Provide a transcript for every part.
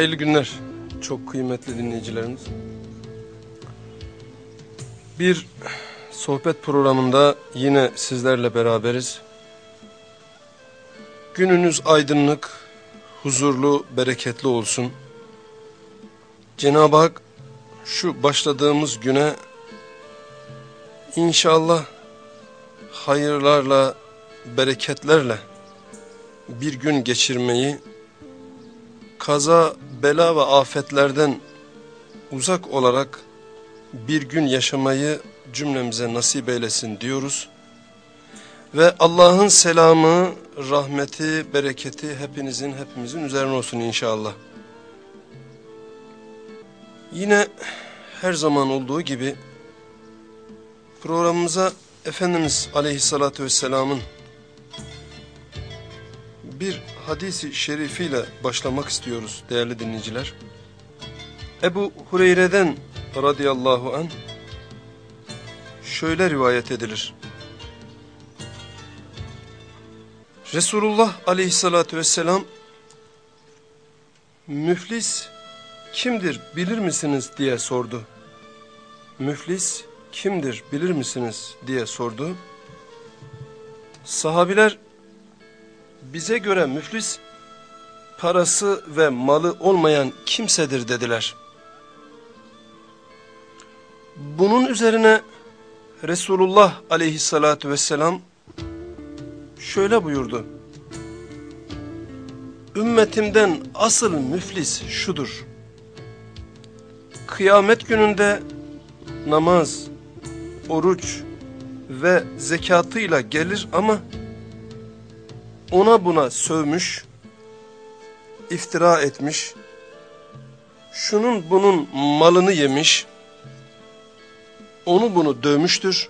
Hayırlı günler çok kıymetli dinleyicilerimiz. Bir sohbet programında yine sizlerle beraberiz. Gününüz aydınlık, huzurlu, bereketli olsun. Cenab-ı Hak şu başladığımız güne inşallah hayırlarla, bereketlerle bir gün geçirmeyi, kaza, bela ve afetlerden uzak olarak bir gün yaşamayı cümlemize nasip eylesin diyoruz. Ve Allah'ın selamı, rahmeti, bereketi hepinizin, hepimizin üzerine olsun inşallah. Yine her zaman olduğu gibi programımıza Efendimiz Aleyhisselatü Vesselam'ın bir hadisi şerifiyle başlamak istiyoruz değerli dinleyiciler. Ebu Hureyre'den radıyallahu an şöyle rivayet edilir. Resulullah aleyhissalatü vesselam müflis kimdir bilir misiniz diye sordu. Müflis kimdir bilir misiniz diye sordu. Sahabiler bize göre müflis parası ve malı olmayan kimsedir dediler. Bunun üzerine Resulullah aleyhissalatü vesselam şöyle buyurdu. Ümmetimden asıl müflis şudur. Kıyamet gününde namaz, oruç ve zekatıyla gelir ama ona buna sövmüş, iftira etmiş, şunun bunun malını yemiş, onu bunu dövmüştür.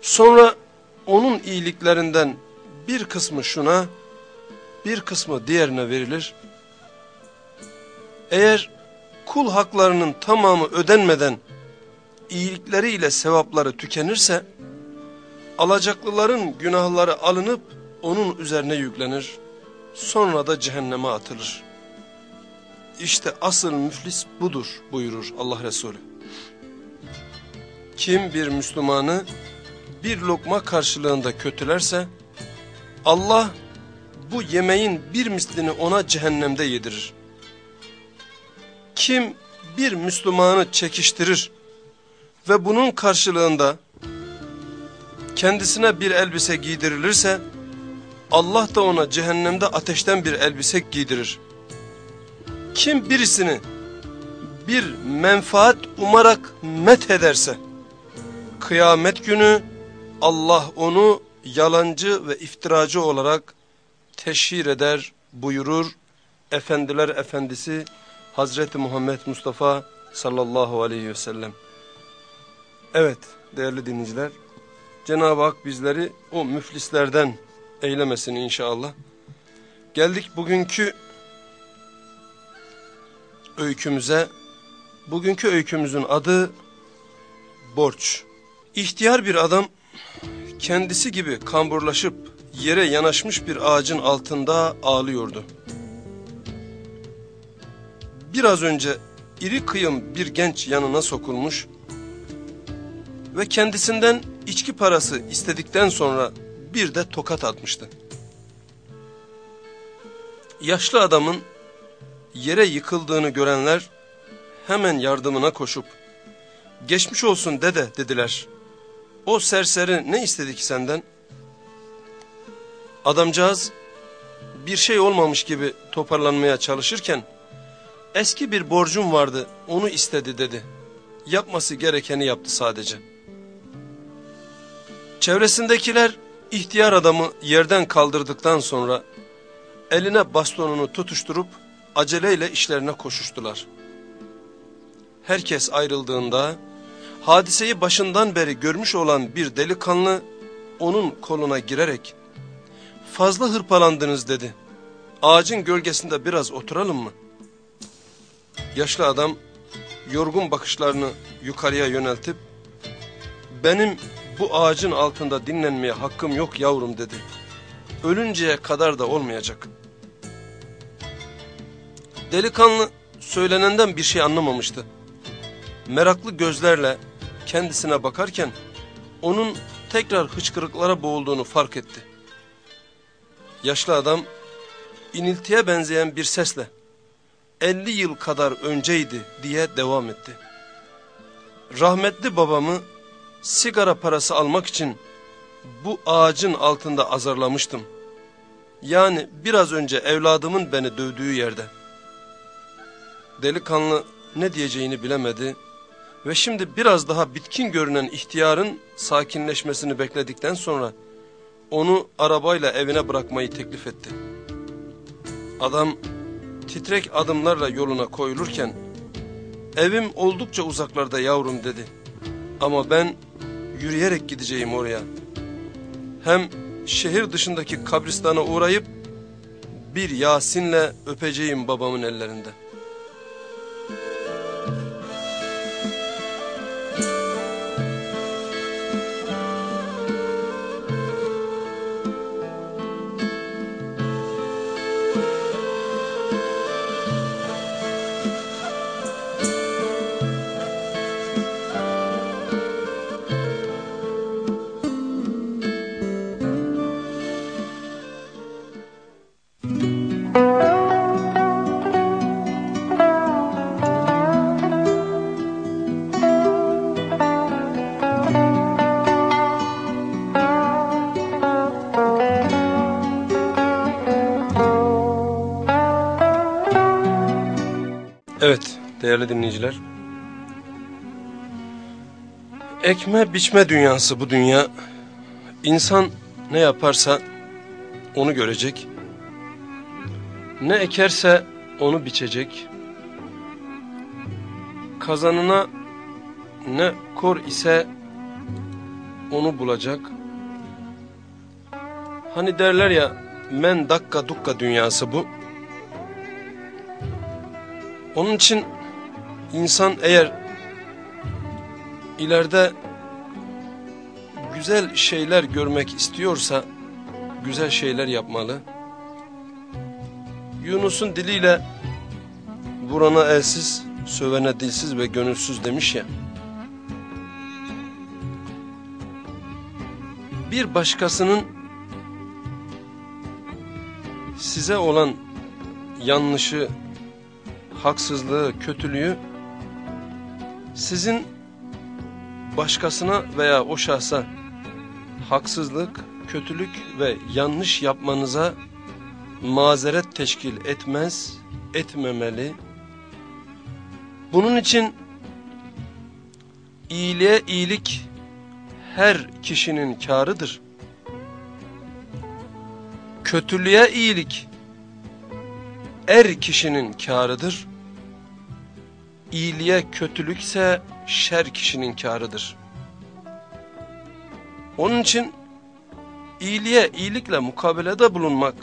Sonra onun iyiliklerinden bir kısmı şuna, bir kısmı diğerine verilir. Eğer kul haklarının tamamı ödenmeden iyilikleriyle sevapları tükenirse, alacaklıların günahları alınıp onun üzerine yüklenir, sonra da cehenneme atılır. İşte asıl müflis budur buyurur Allah Resulü. Kim bir Müslümanı bir lokma karşılığında kötülerse, Allah bu yemeğin bir mislini ona cehennemde yedirir. Kim bir Müslümanı çekiştirir ve bunun karşılığında kendisine bir elbise giydirilirse, Allah da ona cehennemde ateşten bir elbise giydirir. Kim birisini bir menfaat umarak met ederse, kıyamet günü Allah onu yalancı ve iftiracı olarak teşhir eder buyurur Efendiler Efendisi Hazreti Muhammed Mustafa sallallahu aleyhi ve sellem. Evet değerli dinleyiciler Cenab-ı Hak bizleri o müflislerden eylemesin inşallah. Geldik bugünkü öykümüze. Bugünkü öykümüzün adı borç. İhtiyar bir adam kendisi gibi kamburlaşıp yere yanaşmış bir ağacın altında ağlıyordu. Biraz önce iri kıyım bir genç yanına sokulmuş ve kendisinden içki parası istedikten sonra bir de tokat atmıştı. Yaşlı adamın yere yıkıldığını görenler hemen yardımına koşup geçmiş olsun dede dediler. O serseri ne istedi ki senden? Adamcağız bir şey olmamış gibi toparlanmaya çalışırken eski bir borcum vardı onu istedi dedi. Yapması gerekeni yaptı sadece. Çevresindekiler ihtiyar adamı yerden kaldırdıktan sonra eline bastonunu tutuşturup aceleyle işlerine koşuştular. Herkes ayrıldığında hadiseyi başından beri görmüş olan bir delikanlı onun koluna girerek fazla hırpalandınız dedi. Ağacın gölgesinde biraz oturalım mı? Yaşlı adam yorgun bakışlarını yukarıya yöneltip benim bu ağacın altında dinlenmeye hakkım yok yavrum dedi. Ölünceye kadar da olmayacak. Delikanlı söylenenden bir şey anlamamıştı. Meraklı gözlerle kendisine bakarken onun tekrar hıçkırıklara boğulduğunu fark etti. Yaşlı adam iniltiye benzeyen bir sesle 50 yıl kadar önceydi diye devam etti. Rahmetli babamı sigara parası almak için bu ağacın altında azarlamıştım. Yani biraz önce evladımın beni dövdüğü yerde. Delikanlı ne diyeceğini bilemedi ve şimdi biraz daha bitkin görünen ihtiyarın sakinleşmesini bekledikten sonra onu arabayla evine bırakmayı teklif etti. Adam titrek adımlarla yoluna koyulurken evim oldukça uzaklarda yavrum dedi. Ama ben yürüyerek gideceğim oraya. Hem şehir dışındaki kabristana uğrayıp bir Yasin'le öpeceğim babamın ellerinde. Ekme biçme dünyası bu dünya. İnsan ne yaparsa onu görecek. Ne ekerse onu biçecek. Kazanına ne kor ise onu bulacak. Hani derler ya men dakka dukka dünyası bu. Onun için insan eğer ileride güzel şeyler görmek istiyorsa güzel şeyler yapmalı. Yunus'un diliyle vurana elsiz, sövene dilsiz ve gönülsüz demiş ya. Bir başkasının size olan yanlışı, haksızlığı, kötülüğü sizin başkasına veya o şahsa haksızlık, kötülük ve yanlış yapmanıza mazeret teşkil etmez, etmemeli. Bunun için iyiliğe iyilik her kişinin karıdır. Kötülüğe iyilik er kişinin karıdır. İyiliğe kötülükse şer kişinin karıdır. Onun için iyiliğe iyilikle mukabelede bulunmak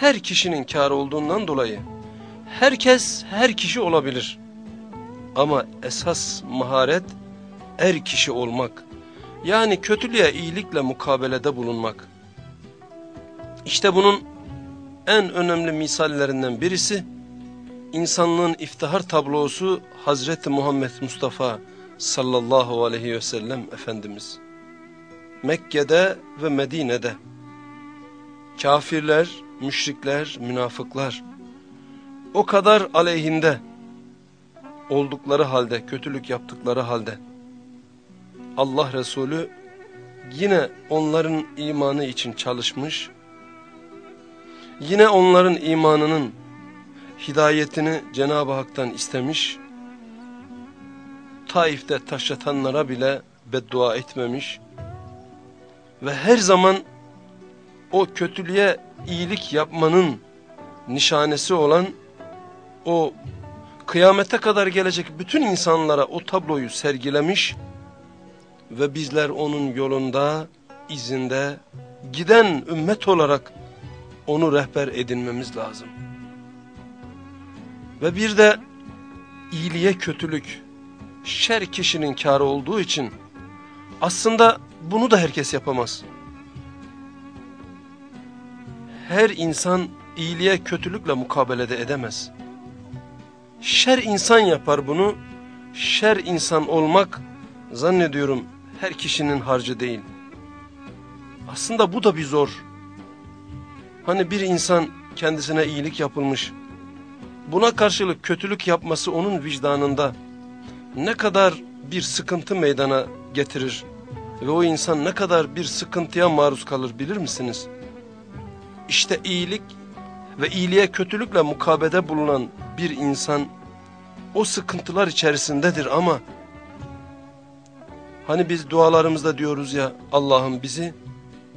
her kişinin karı olduğundan dolayı herkes her kişi olabilir. Ama esas maharet er kişi olmak. Yani kötülüğe iyilikle mukabelede bulunmak. İşte bunun en önemli misallerinden birisi insanlığın iftihar tablosu Hazreti Muhammed Mustafa sallallahu aleyhi ve sellem Efendimiz. Mekke'de ve Medine'de kafirler, müşrikler, münafıklar o kadar aleyhinde oldukları halde, kötülük yaptıkları halde Allah Resulü yine onların imanı için çalışmış Yine onların imanının hidayetini Cenab-ı Hak'tan istemiş. Taif'te taşlatanlara bile beddua etmemiş. Ve her zaman o kötülüğe iyilik yapmanın nişanesi olan o kıyamete kadar gelecek bütün insanlara o tabloyu sergilemiş ve bizler onun yolunda, izinde giden ümmet olarak onu rehber edinmemiz lazım. Ve bir de iyiliğe kötülük, şer kişinin karı olduğu için aslında bunu da herkes yapamaz. Her insan iyiliğe kötülükle mukabelede edemez. Şer insan yapar bunu. Şer insan olmak zannediyorum her kişinin harcı değil. Aslında bu da bir zor. Hani bir insan kendisine iyilik yapılmış. Buna karşılık kötülük yapması onun vicdanında ne kadar bir sıkıntı meydana getirir ve o insan ne kadar bir sıkıntıya maruz kalır bilir misiniz? İşte iyilik ve iyiliğe kötülükle mukabede bulunan bir insan o sıkıntılar içerisindedir ama hani biz dualarımızda diyoruz ya Allah'ım bizi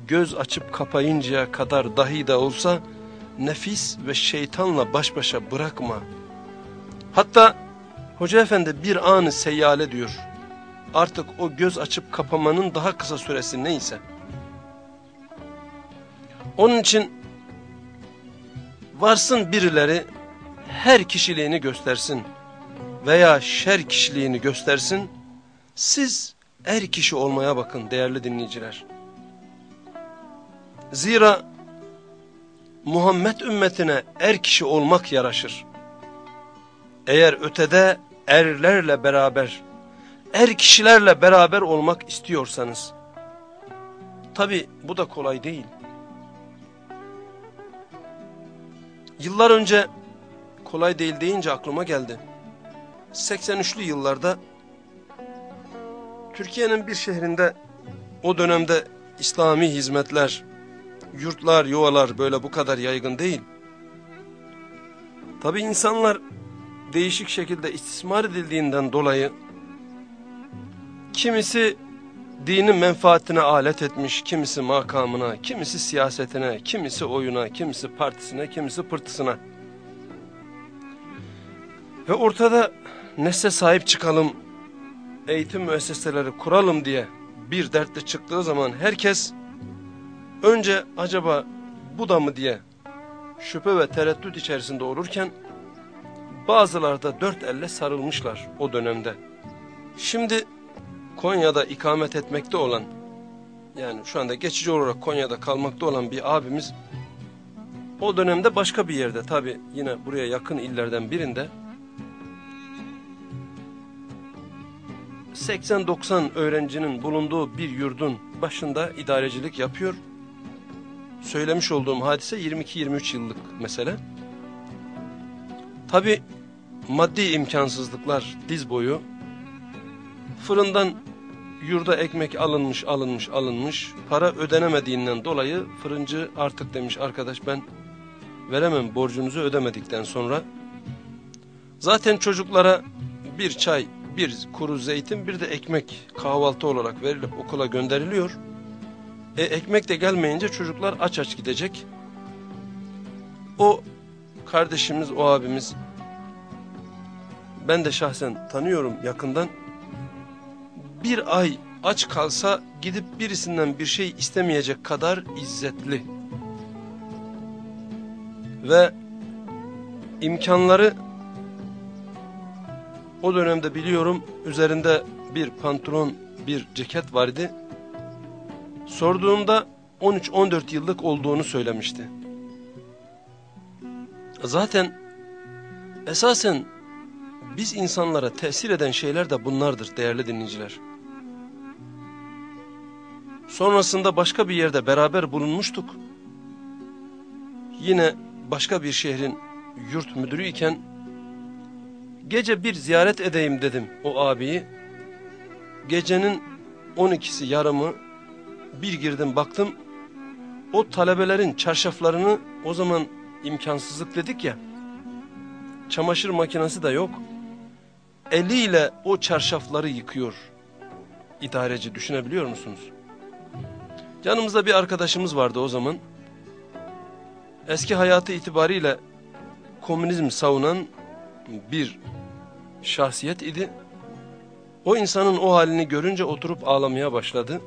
göz açıp kapayıncaya kadar dahi de olsa nefis ve şeytanla baş başa bırakma. Hatta Hoca Efendi bir anı seyyale diyor. Artık o göz açıp kapamanın daha kısa süresi neyse. Onun için varsın birileri her kişiliğini göstersin veya şer kişiliğini göstersin. Siz er kişi olmaya bakın değerli dinleyiciler. Zira Muhammed ümmetine er kişi olmak yaraşır. Eğer ötede erlerle beraber, er kişilerle beraber olmak istiyorsanız, tabi bu da kolay değil. Yıllar önce kolay değil deyince aklıma geldi. 83'lü yıllarda Türkiye'nin bir şehrinde o dönemde İslami hizmetler, yurtlar, yuvalar böyle bu kadar yaygın değil. Tabi insanlar değişik şekilde istismar edildiğinden dolayı kimisi dinin menfaatine alet etmiş, kimisi makamına, kimisi siyasetine, kimisi oyuna, kimisi partisine, kimisi pırtısına. Ve ortada nesle sahip çıkalım, eğitim müesseseleri kuralım diye bir dertle çıktığı zaman herkes önce acaba bu da mı diye şüphe ve tereddüt içerisinde olurken bazıları da dört elle sarılmışlar o dönemde. Şimdi Konya'da ikamet etmekte olan yani şu anda geçici olarak Konya'da kalmakta olan bir abimiz o dönemde başka bir yerde tabi yine buraya yakın illerden birinde 80-90 öğrencinin bulunduğu bir yurdun başında idarecilik yapıyor. Söylemiş olduğum hadise 22-23 yıllık mesele. Tabi maddi imkansızlıklar diz boyu. Fırından yurda ekmek alınmış alınmış alınmış. Para ödenemediğinden dolayı fırıncı artık demiş arkadaş ben veremem borcunuzu ödemedikten sonra. Zaten çocuklara bir çay bir kuru zeytin bir de ekmek kahvaltı olarak verilip okula gönderiliyor. E, ekmek de gelmeyince çocuklar aç aç gidecek. O kardeşimiz, o abimiz ben de şahsen tanıyorum yakından. Bir ay aç kalsa gidip birisinden bir şey istemeyecek kadar izzetli. Ve imkanları o dönemde biliyorum üzerinde bir pantolon, bir ceket vardı. Sorduğumda 13-14 yıllık olduğunu söylemişti. Zaten esasen biz insanlara tesir eden şeyler de bunlardır değerli dinleyiciler. Sonrasında başka bir yerde beraber bulunmuştuk. Yine başka bir şehrin yurt müdürü iken Gece bir ziyaret edeyim dedim o abiyi. Gecenin 12'si yarımı bir girdim baktım. O talebelerin çarşaflarını o zaman imkansızlık dedik ya. Çamaşır makinesi de yok. Eliyle o çarşafları yıkıyor. İdareci düşünebiliyor musunuz? Yanımızda bir arkadaşımız vardı o zaman. Eski hayatı itibariyle komünizm savunan bir şahsiyet idi. O insanın o halini görünce oturup ağlamaya başladı.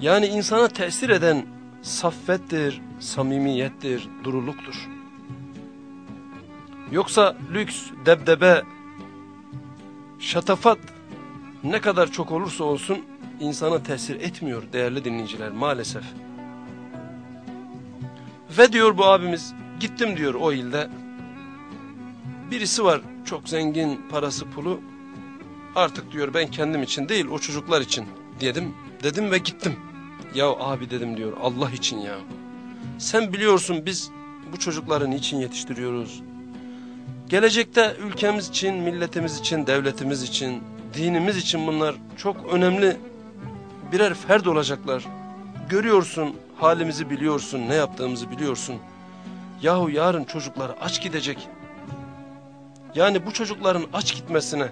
Yani insana tesir eden saffettir, samimiyettir, duruluktur. Yoksa lüks, debdebe, şatafat ne kadar çok olursa olsun insana tesir etmiyor değerli dinleyiciler maalesef. Ve diyor bu abimiz gittim diyor o ilde birisi var çok zengin parası pulu. Artık diyor ben kendim için değil o çocuklar için dedim. Dedim ve gittim. Ya abi dedim diyor Allah için ya. Sen biliyorsun biz bu çocukları niçin yetiştiriyoruz? Gelecekte ülkemiz için, milletimiz için, devletimiz için, dinimiz için bunlar çok önemli birer ferd olacaklar. Görüyorsun, halimizi biliyorsun, ne yaptığımızı biliyorsun. Yahu yarın çocuklar aç gidecek. Yani bu çocukların aç gitmesine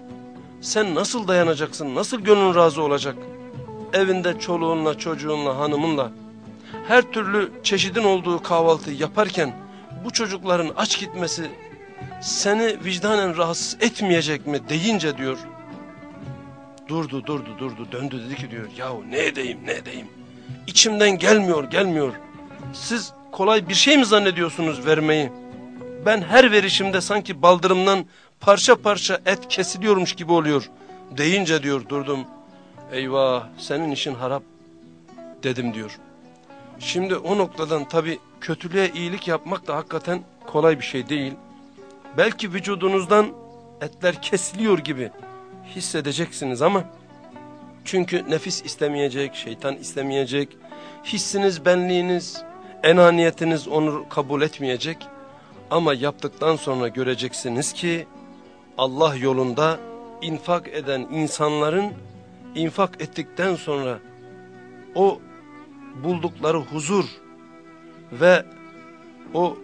sen nasıl dayanacaksın, nasıl gönlün razı olacak? Evinde çoluğunla, çocuğunla, hanımınla her türlü çeşidin olduğu kahvaltıyı yaparken bu çocukların aç gitmesi seni vicdanen rahatsız etmeyecek mi deyince diyor. Durdu durdu durdu döndü dedi ki diyor yahu ne edeyim ne edeyim. İçimden gelmiyor gelmiyor. Siz kolay bir şey mi zannediyorsunuz vermeyi? Ben her verişimde sanki baldırımdan parça parça et kesiliyormuş gibi oluyor. Deyince diyor durdum. Eyvah senin işin harap dedim diyor. Şimdi o noktadan tabi kötülüğe iyilik yapmak da hakikaten kolay bir şey değil. Belki vücudunuzdan etler kesiliyor gibi hissedeceksiniz ama çünkü nefis istemeyecek, şeytan istemeyecek, hissiniz, benliğiniz, enaniyetiniz onu kabul etmeyecek. Ama yaptıktan sonra göreceksiniz ki Allah yolunda infak eden insanların infak ettikten sonra o buldukları huzur ve o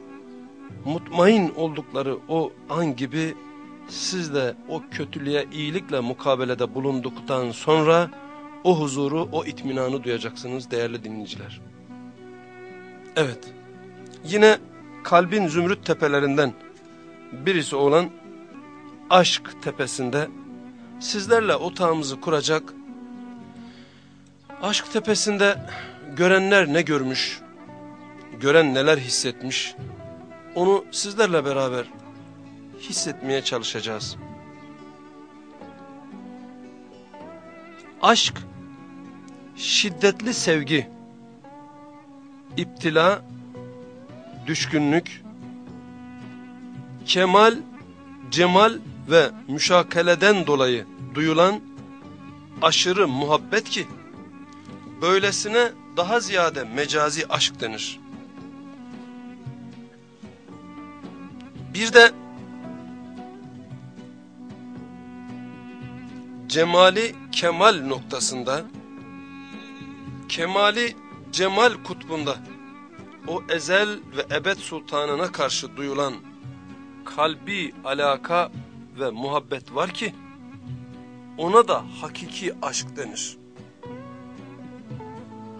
mutmain oldukları o an gibi siz de o kötülüğe iyilikle mukabelede bulunduktan sonra o huzuru, o itminanı duyacaksınız değerli dinleyiciler. Evet, yine kalbin zümrüt tepelerinden birisi olan aşk tepesinde sizlerle otağımızı kuracak. Aşk tepesinde görenler ne görmüş, gören neler hissetmiş, onu sizlerle beraber hissetmeye çalışacağız. Aşk, şiddetli sevgi, iptila, düşkünlük, kemal, cemal ve müşakeleden dolayı duyulan aşırı muhabbet ki, böylesine daha ziyade mecazi aşk denir. Bir de cemali kemal noktasında, kemali cemal kutbunda, o ezel ve ebed sultanına karşı duyulan kalbi alaka ve muhabbet var ki, ona da hakiki aşk denir.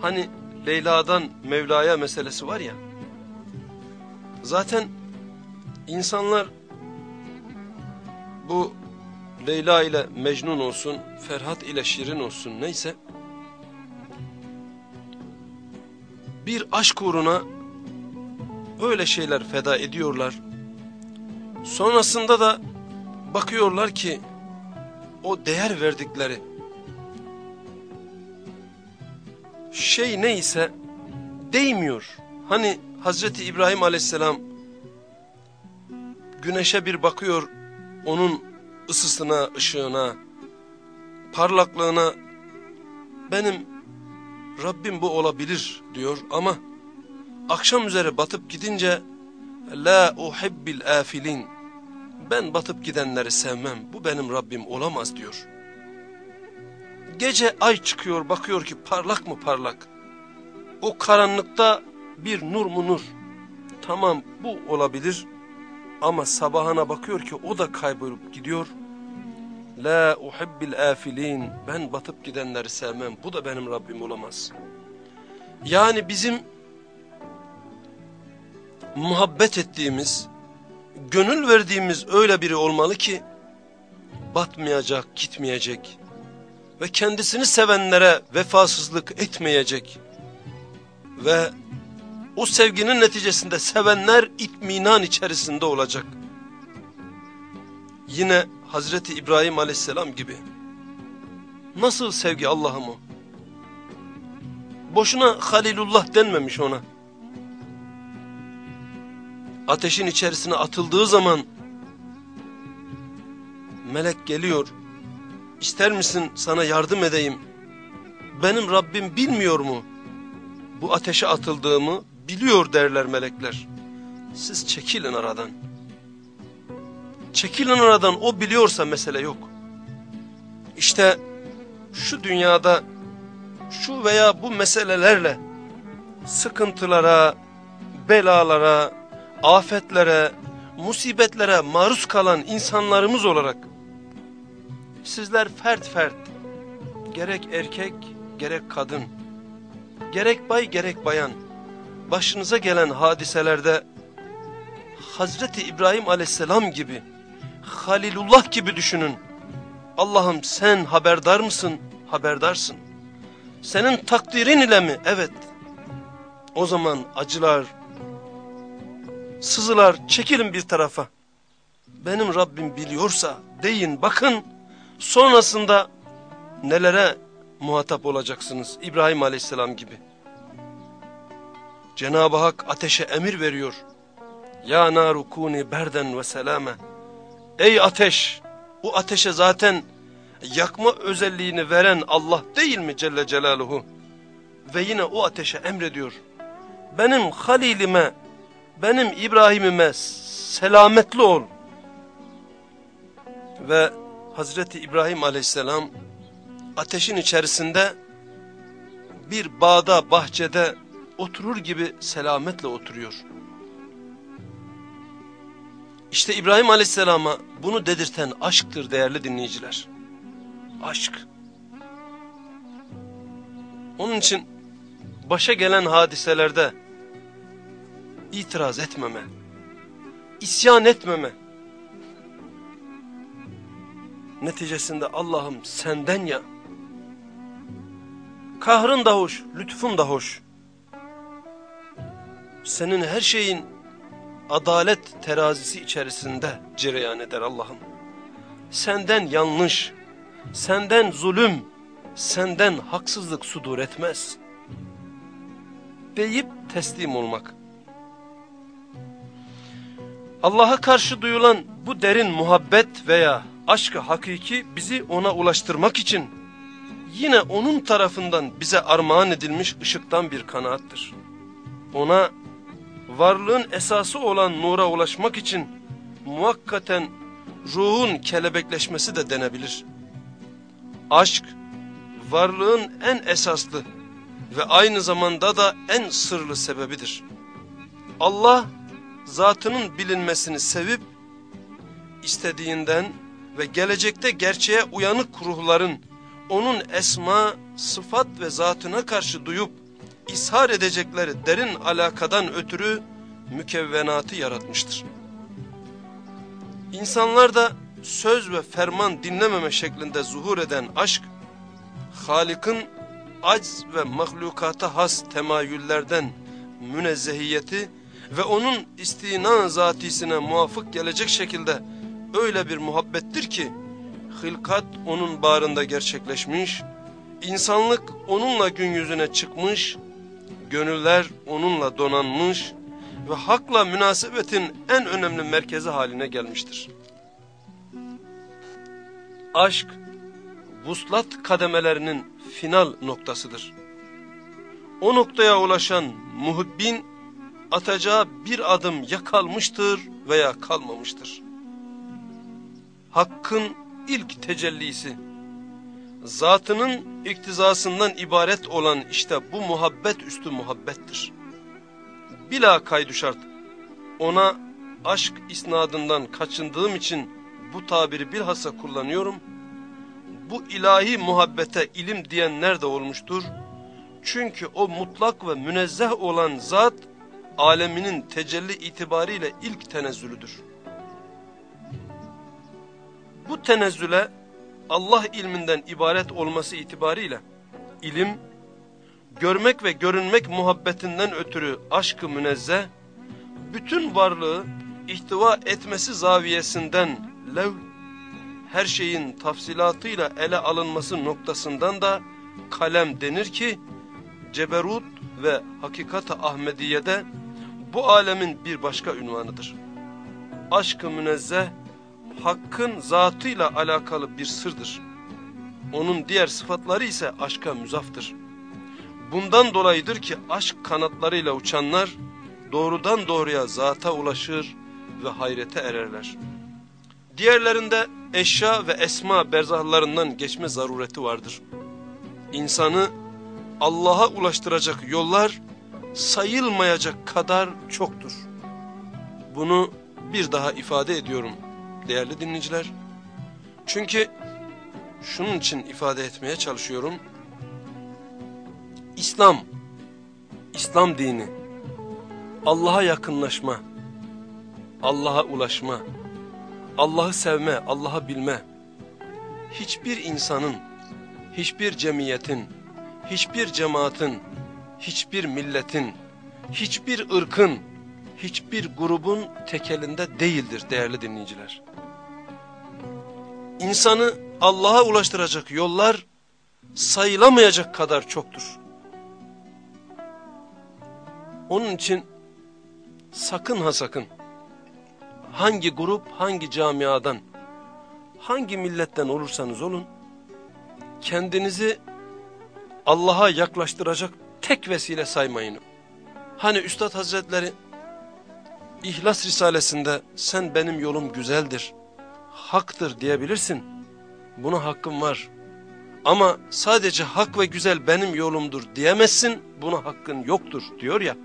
Hani Leyla'dan Mevla'ya meselesi var ya, zaten insanlar bu Leyla ile Mecnun olsun, Ferhat ile Şirin olsun neyse, bir aşk uğruna öyle şeyler feda ediyorlar. Sonrasında da bakıyorlar ki o değer verdikleri şey neyse değmiyor. Hani Hazreti İbrahim aleyhisselam güneşe bir bakıyor onun ısısına, ışığına, parlaklığına benim Rabbim bu olabilir diyor ama akşam üzere batıp gidince la uhibbil afilin ben batıp gidenleri sevmem bu benim Rabbim olamaz diyor. Gece ay çıkıyor bakıyor ki parlak mı parlak. O karanlıkta bir nur mu nur. Tamam bu olabilir ama sabahına bakıyor ki o da kaybolup gidiyor. La uhibbil afilin. Ben batıp gidenleri sevmem. Bu da benim Rabbim olamaz. Yani bizim muhabbet ettiğimiz, gönül verdiğimiz öyle biri olmalı ki batmayacak, gitmeyecek ve kendisini sevenlere vefasızlık etmeyecek ve o sevginin neticesinde sevenler itminan içerisinde olacak. Yine Hazreti İbrahim aleyhisselam gibi. Nasıl sevgi Allah'ım o? Boşuna Halilullah denmemiş ona. Ateşin içerisine atıldığı zaman melek geliyor. İster misin sana yardım edeyim? Benim Rabbim bilmiyor mu? Bu ateşe atıldığımı biliyor derler melekler. Siz çekilin aradan. Çekilin aradan o biliyorsa mesele yok. İşte şu dünyada şu veya bu meselelerle sıkıntılara, belalara, afetlere, musibetlere maruz kalan insanlarımız olarak sizler fert fert gerek erkek gerek kadın gerek bay gerek bayan başınıza gelen hadiselerde Hazreti İbrahim aleyhisselam gibi Halilullah gibi düşünün. Allah'ım sen haberdar mısın? Haberdarsın. Senin takdirin ile mi? Evet. O zaman acılar, sızılar çekilin bir tarafa. Benim Rabbim biliyorsa deyin bakın sonrasında nelere muhatap olacaksınız İbrahim aleyhisselam gibi. Cenab-ı Hak ateşe emir veriyor. Ya naru kuni berden ve selame. Ey ateş! Bu ateşe zaten yakma özelliğini veren Allah değil mi Celle Celaluhu? Ve yine o ateşe emrediyor. Benim Halilime, benim İbrahim'ime selametli ol. Ve Hazreti İbrahim aleyhisselam ateşin içerisinde bir bağda, bahçede oturur gibi selametle oturuyor. İşte İbrahim Aleyhisselam'a bunu dedirten aşktır değerli dinleyiciler. Aşk. Onun için başa gelen hadiselerde itiraz etmeme, isyan etmeme, neticesinde Allah'ım senden ya, kahrın da hoş, lütfun da hoş, senin her şeyin adalet terazisi içerisinde cereyan eder Allah'ım. Senden yanlış, senden zulüm, senden haksızlık sudur etmez. Deyip teslim olmak. Allah'a karşı duyulan bu derin muhabbet veya aşkı hakiki bizi ona ulaştırmak için yine onun tarafından bize armağan edilmiş ışıktan bir kanaattır. Ona varlığın esası olan nura ulaşmak için muhakkaten ruhun kelebekleşmesi de denebilir. Aşk, varlığın en esaslı ve aynı zamanda da en sırlı sebebidir. Allah, zatının bilinmesini sevip, istediğinden ve gelecekte gerçeğe uyanık ruhların, onun esma, sıfat ve zatına karşı duyup, ishar edecekleri derin alakadan ötürü mükevvenatı yaratmıştır. İnsanlar da söz ve ferman dinlememe şeklinde zuhur eden aşk, Halik'in acz ve mahlukata has temayüllerden münezzehiyeti ve onun istina zatisine muvafık gelecek şekilde öyle bir muhabbettir ki, hılkat onun bağrında gerçekleşmiş, insanlık onunla gün yüzüne çıkmış, gönüller onunla donanmış ve hakla münasebetin en önemli merkezi haline gelmiştir. Aşk, vuslat kademelerinin final noktasıdır. O noktaya ulaşan muhibbin atacağı bir adım ya kalmıştır veya kalmamıştır. Hakkın ilk tecellisi, zatının iktizasından ibaret olan işte bu muhabbet üstü muhabbettir. Bila kaydu şart ona aşk isnadından kaçındığım için bu tabiri bilhassa kullanıyorum. Bu ilahi muhabbete ilim diyenler de olmuştur. Çünkü o mutlak ve münezzeh olan zat aleminin tecelli itibariyle ilk tenezzülüdür. Bu tenezzüle Allah ilminden ibaret olması itibariyle ilim, görmek ve görünmek muhabbetinden ötürü aşkı münezzeh, bütün varlığı ihtiva etmesi zaviyesinden lev, her şeyin tafsilatıyla ele alınması noktasından da kalem denir ki, ceberut ve hakikat-ı Ahmediye'de bu alemin bir başka ünvanıdır. Aşkı münezzeh, hakkın zatıyla alakalı bir sırdır. Onun diğer sıfatları ise aşka müzaftır. Bundan dolayıdır ki aşk kanatlarıyla uçanlar doğrudan doğruya zata ulaşır ve hayrete ererler. Diğerlerinde eşya ve esma berzahlarından geçme zarureti vardır. İnsanı Allah'a ulaştıracak yollar sayılmayacak kadar çoktur. Bunu bir daha ifade ediyorum değerli dinleyiciler. Çünkü şunun için ifade etmeye çalışıyorum. İslam, İslam dini, Allah'a yakınlaşma, Allah'a ulaşma, Allah'ı sevme, Allah'ı bilme, hiçbir insanın, hiçbir cemiyetin, hiçbir cemaatin, hiçbir milletin, hiçbir ırkın, hiçbir grubun tekelinde değildir değerli dinleyiciler. İnsanı Allah'a ulaştıracak yollar sayılamayacak kadar çoktur. Onun için sakın ha sakın hangi grup hangi camiadan hangi milletten olursanız olun kendinizi Allah'a yaklaştıracak tek vesile saymayın. Hani Üstad Hazretleri İhlas Risalesinde sen benim yolum güzeldir, haktır diyebilirsin. Buna hakkım var. Ama sadece hak ve güzel benim yolumdur diyemezsin, buna hakkın yoktur diyor ya.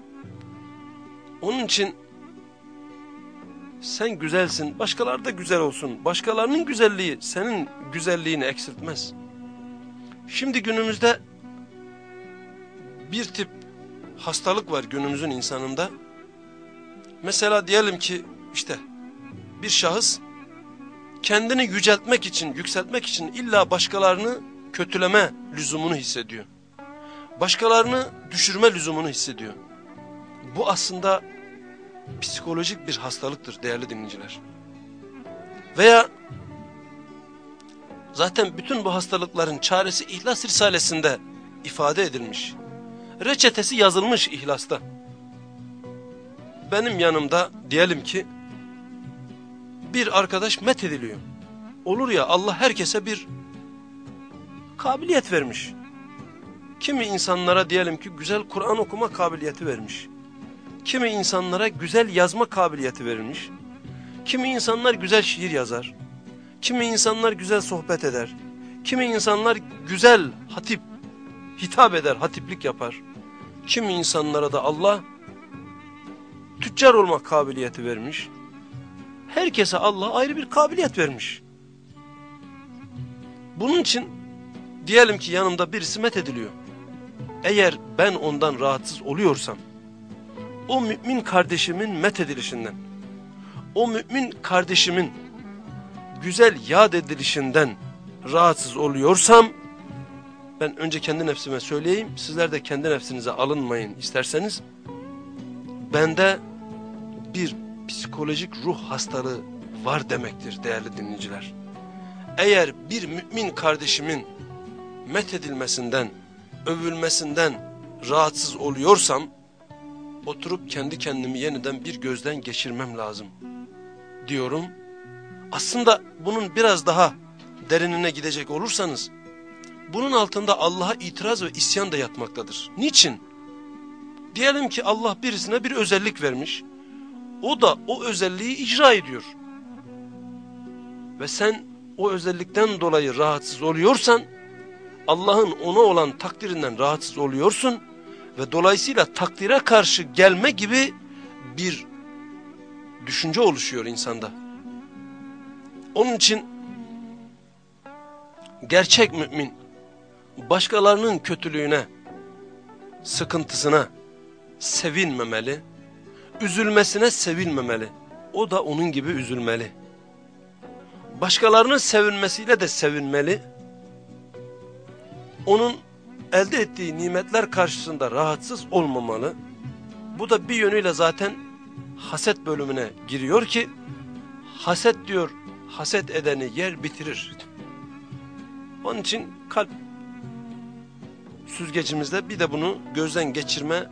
Onun için sen güzelsin, başkaları da güzel olsun. Başkalarının güzelliği senin güzelliğini eksiltmez. Şimdi günümüzde bir tip hastalık var günümüzün insanında. Mesela diyelim ki işte bir şahıs kendini yüceltmek için, yükseltmek için illa başkalarını kötüleme lüzumunu hissediyor. Başkalarını düşürme lüzumunu hissediyor. Bu aslında psikolojik bir hastalıktır değerli dinleyiciler. Veya zaten bütün bu hastalıkların çaresi İhlas Risalesinde ifade edilmiş. Reçetesi yazılmış İhlas'ta. Benim yanımda diyelim ki bir arkadaş met ediliyor. Olur ya Allah herkese bir kabiliyet vermiş. Kimi insanlara diyelim ki güzel Kur'an okuma kabiliyeti vermiş. Kimi insanlara güzel yazma kabiliyeti verilmiş. Kimi insanlar güzel şiir yazar. Kimi insanlar güzel sohbet eder. Kimi insanlar güzel hatip, hitap eder, hatiplik yapar. Kimi insanlara da Allah tüccar olmak kabiliyeti vermiş. Herkese Allah ayrı bir kabiliyet vermiş. Bunun için diyelim ki yanımda birisi met ediliyor. Eğer ben ondan rahatsız oluyorsam, o mümin kardeşimin methedilişinden, o mümin kardeşimin güzel yad edilişinden rahatsız oluyorsam, ben önce kendi nefsime söyleyeyim, sizler de kendi nefsinize alınmayın isterseniz, bende bir psikolojik ruh hastalığı var demektir değerli dinleyiciler. Eğer bir mümin kardeşimin methedilmesinden, övülmesinden rahatsız oluyorsam, oturup kendi kendimi yeniden bir gözden geçirmem lazım diyorum. Aslında bunun biraz daha derinine gidecek olursanız, bunun altında Allah'a itiraz ve isyan da yatmaktadır. Niçin? Diyelim ki Allah birisine bir özellik vermiş, o da o özelliği icra ediyor. Ve sen o özellikten dolayı rahatsız oluyorsan, Allah'ın ona olan takdirinden rahatsız oluyorsun ve dolayısıyla takdire karşı gelme gibi bir düşünce oluşuyor insanda. Onun için gerçek mümin başkalarının kötülüğüne, sıkıntısına sevinmemeli, üzülmesine sevinmemeli. O da onun gibi üzülmeli. Başkalarının sevinmesiyle de sevinmeli. Onun elde ettiği nimetler karşısında rahatsız olmamalı. Bu da bir yönüyle zaten haset bölümüne giriyor ki haset diyor haset edeni yer bitirir. Onun için kalp süzgecimizde bir de bunu gözden geçirme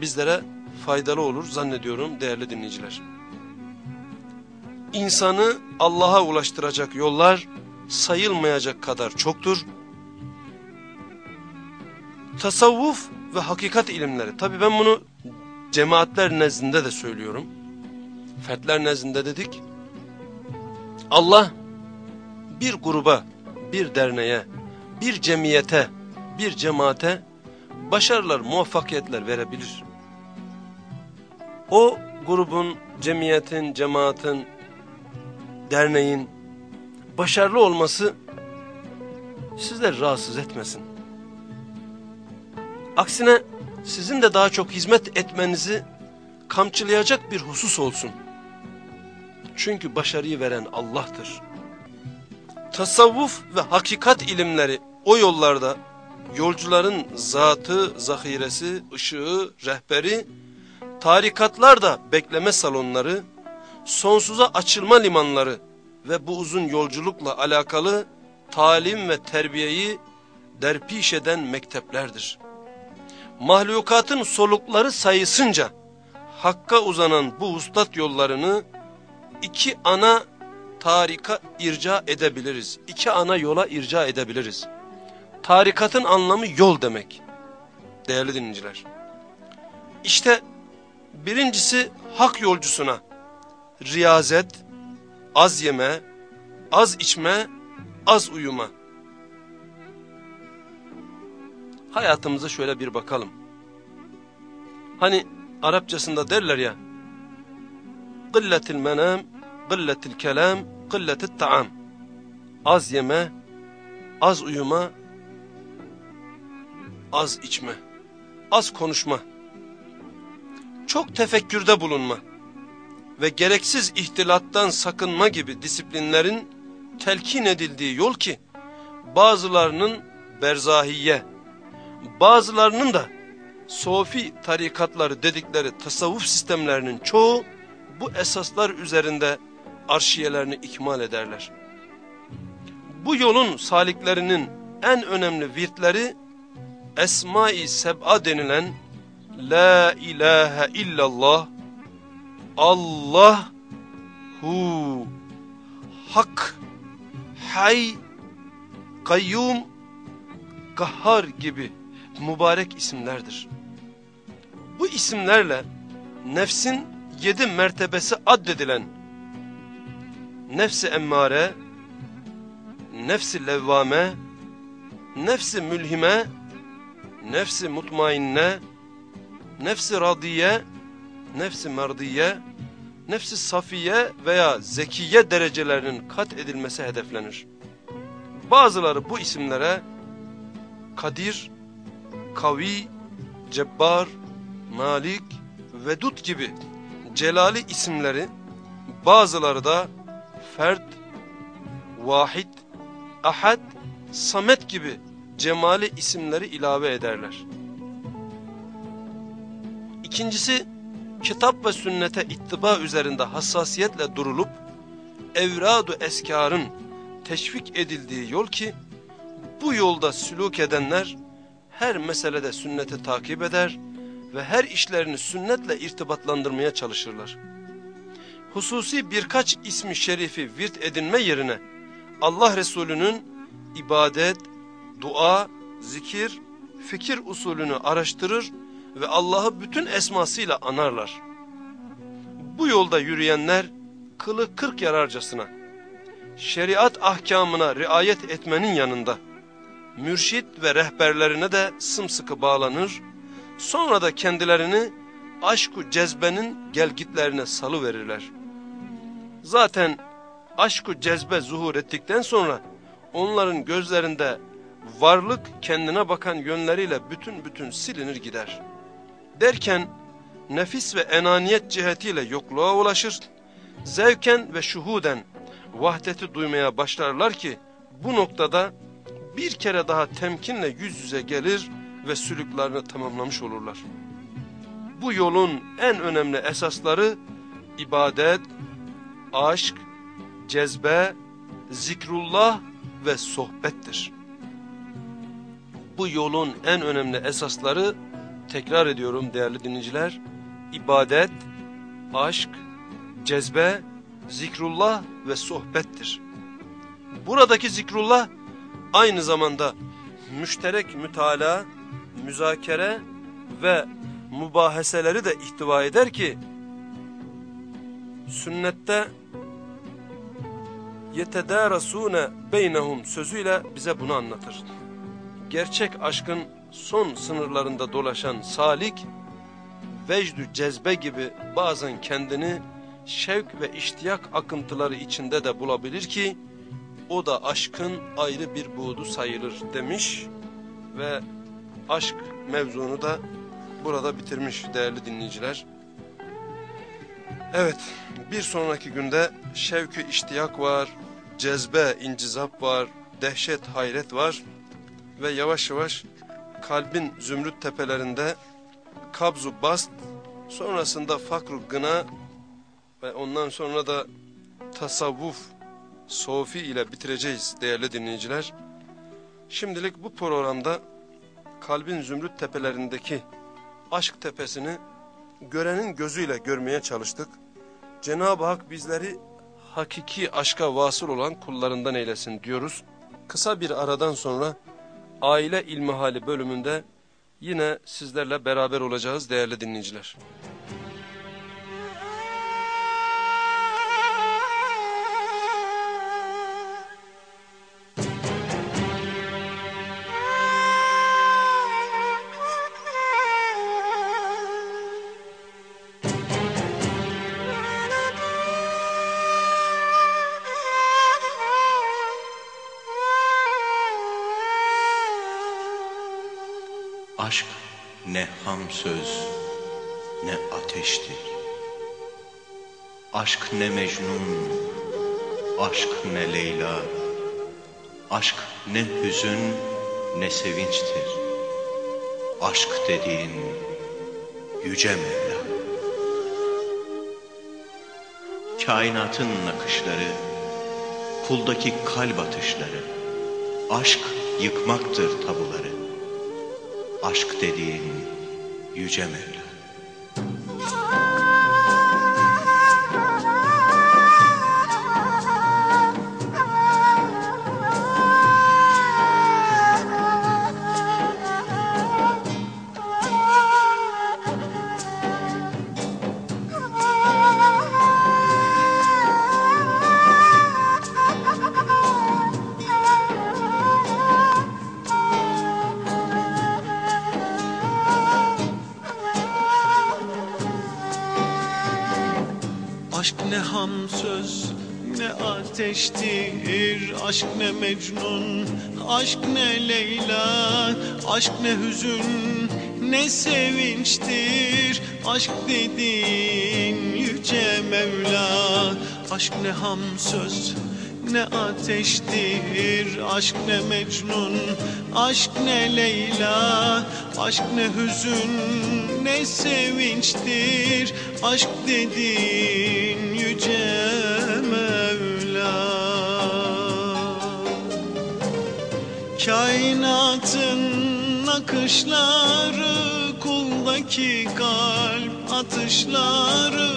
bizlere faydalı olur zannediyorum değerli dinleyiciler. insanı Allah'a ulaştıracak yollar sayılmayacak kadar çoktur. Tasavvuf ve hakikat ilimleri. Tabi ben bunu cemaatler nezdinde de söylüyorum. Fertler nezdinde dedik. Allah bir gruba, bir derneğe, bir cemiyete, bir cemaate başarılar, muvaffakiyetler verebilir. O grubun, cemiyetin, cemaatin, derneğin başarılı olması sizleri rahatsız etmesin. Aksine sizin de daha çok hizmet etmenizi kamçılayacak bir husus olsun. Çünkü başarıyı veren Allah'tır. Tasavvuf ve hakikat ilimleri o yollarda yolcuların zatı, zahiresi, ışığı, rehberi, tarikatlar da bekleme salonları, sonsuza açılma limanları ve bu uzun yolculukla alakalı talim ve terbiyeyi derpiş eden mekteplerdir. Mahlukatın solukları sayısınca Hakk'a uzanan bu ustat yollarını iki ana tarika irca edebiliriz. İki ana yola irca edebiliriz. Tarikatın anlamı yol demek. Değerli dinleyiciler. İşte birincisi hak yolcusuna riyazet, az yeme, az içme, az uyuma. Hayatımıza şöyle bir bakalım. Hani Arapçasında derler ya, Gılletil menam, gılletil kelam, gılletil taam. Az yeme, az uyuma, az içme, az konuşma, çok tefekkürde bulunma ve gereksiz ihtilattan sakınma gibi disiplinlerin telkin edildiği yol ki bazılarının berzahiye, bazılarının da sofi tarikatları dedikleri tasavvuf sistemlerinin çoğu bu esaslar üzerinde arşiyelerini ikmal ederler. Bu yolun saliklerinin en önemli virtleri Esma-i Seb'a denilen La ilahe illallah. Allah hu. Hak. Hay. Kayyum. Kahhar gibi mübarek isimlerdir. Bu isimlerle nefsin yedi mertebesi addedilen nefsi emmare, nefsi levvame, nefsi mülhime, nefsi mutmainne, nefsi radiye, nefsi merdiye, nefsi safiye veya zekiye derecelerinin kat edilmesi hedeflenir. Bazıları bu isimlere Kadir, Kavi, Cebbar, Malik, Vedud gibi celali isimleri, bazıları da Fert, Vahid, Ahad, Samet gibi cemali isimleri ilave ederler. İkincisi, kitap ve sünnete ittiba üzerinde hassasiyetle durulup, evradu eskarın teşvik edildiği yol ki, bu yolda sülük edenler, her meselede sünneti takip eder ve her işlerini sünnetle irtibatlandırmaya çalışırlar. Hususi birkaç ismi şerifi virt edinme yerine, Allah Resulü'nün ibadet, dua, zikir, fikir usulünü araştırır ve Allah'ı bütün esmasıyla anarlar. Bu yolda yürüyenler kılı kırk yararcasına, şeriat ahkamına riayet etmenin yanında, mürşit ve rehberlerine de sımsıkı bağlanır, sonra da kendilerini aşku cezbenin gelgitlerine salıverirler. Zaten aşku cezbe zuhur ettikten sonra onların gözlerinde varlık kendine bakan yönleriyle bütün bütün silinir gider.'' Derken nefis ve enaniyet cihetiyle yokluğa ulaşır, zevken ve şuhuden vahdeti duymaya başlarlar ki bu noktada bir kere daha temkinle yüz yüze gelir ve sülüklerini tamamlamış olurlar. Bu yolun en önemli esasları ibadet, aşk, cezbe, zikrullah ve sohbettir. Bu yolun en önemli esasları tekrar ediyorum değerli dinleyiciler, ibadet, aşk, cezbe, zikrullah ve sohbettir. Buradaki zikrullah aynı zamanda müşterek mütalaa, müzakere ve mübaheseleri de ihtiva eder ki sünnette yetedârasûne beynehum sözüyle bize bunu anlatır. Gerçek aşkın son sınırlarında dolaşan salik, vecdü cezbe gibi bazen kendini şevk ve iştiyak akıntıları içinde de bulabilir ki, o da aşkın ayrı bir buğdu sayılır demiş ve aşk mevzunu da burada bitirmiş değerli dinleyiciler. Evet bir sonraki günde şevkü iştiyak var, cezbe incizap var, dehşet hayret var ve yavaş yavaş kalbin zümrüt tepelerinde kabzu bast, sonrasında fakru gına ve ondan sonra da tasavvuf sofi ile bitireceğiz değerli dinleyiciler. Şimdilik bu programda kalbin zümrüt tepelerindeki aşk tepesini görenin gözüyle görmeye çalıştık. Cenab-ı Hak bizleri hakiki aşka vasıl olan kullarından eylesin diyoruz. Kısa bir aradan sonra aile ilmihali bölümünde yine sizlerle beraber olacağız değerli dinleyiciler. Ne Leyla. Aşk ne hüzün ne sevinçtir. Aşk dediğin yüce Mevla. Kainatın nakışları, kuldaki kalp atışları, aşk yıkmaktır tabuları aşk dediğin yüce Mevla. Aşk ne Leyla Aşk ne hüzün, ne sevinçtir. Aşk dediğin yüce Mevla Aşk ne ham söz, ne ateştir. Aşk ne Mecnun, aşk ne Leyla Aşk ne hüzün, ne sevinçtir. Aşk dediğin yüce Kainatın nakışları kuldaki kalp atışları.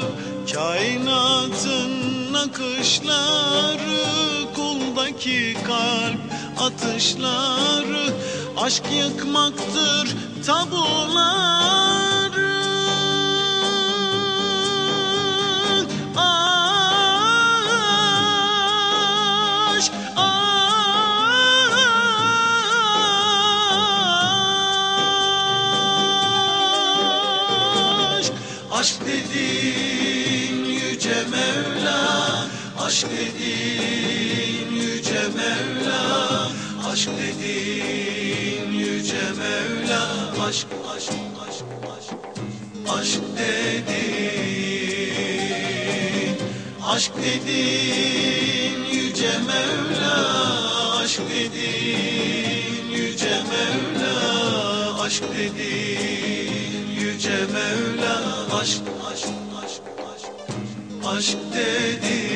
Kainatın nakışları kuldaki kalp atışları. Aşk yıkmaktır tabular Aşk dedin yüce Mevla Aşk dedin yüce Mevla Aşk aşk aşk aşk Aşk dedin Aşk dedin yüce Mevla Aşk dedin yüce Mevla Aşk dedin yüce Mevla Aşk aşk aşk aşk Aşk dedin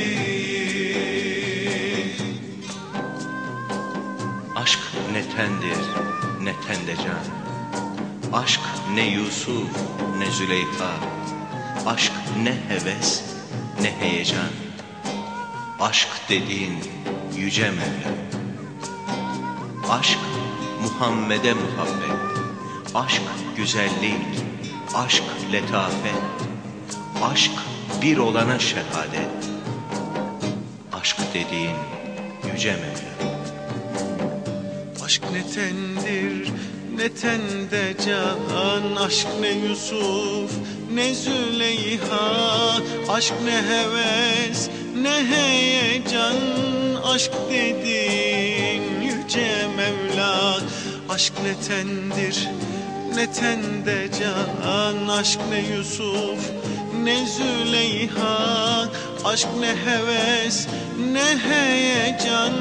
ne tendir ne tende can. Aşk ne Yusuf ne Züleyha. Aşk ne heves ne heyecan. aşk dediğin yüce Mevla. Aşk Muhammed'e muhabbet, aşk güzellik, aşk letafet, aşk bir olana şehadet. Aşk dediğin yüce Mevla. Aşk ne tendir ne tende can Aşk ne Yusuf ne Züleyha. Aşk ne heves ne heyecan. Aşk dedin yüce Mevla. Aşk ne tendir ne tende can Aşk ne Yusuf ne Züleyha. Aşk ne heves ne heyecan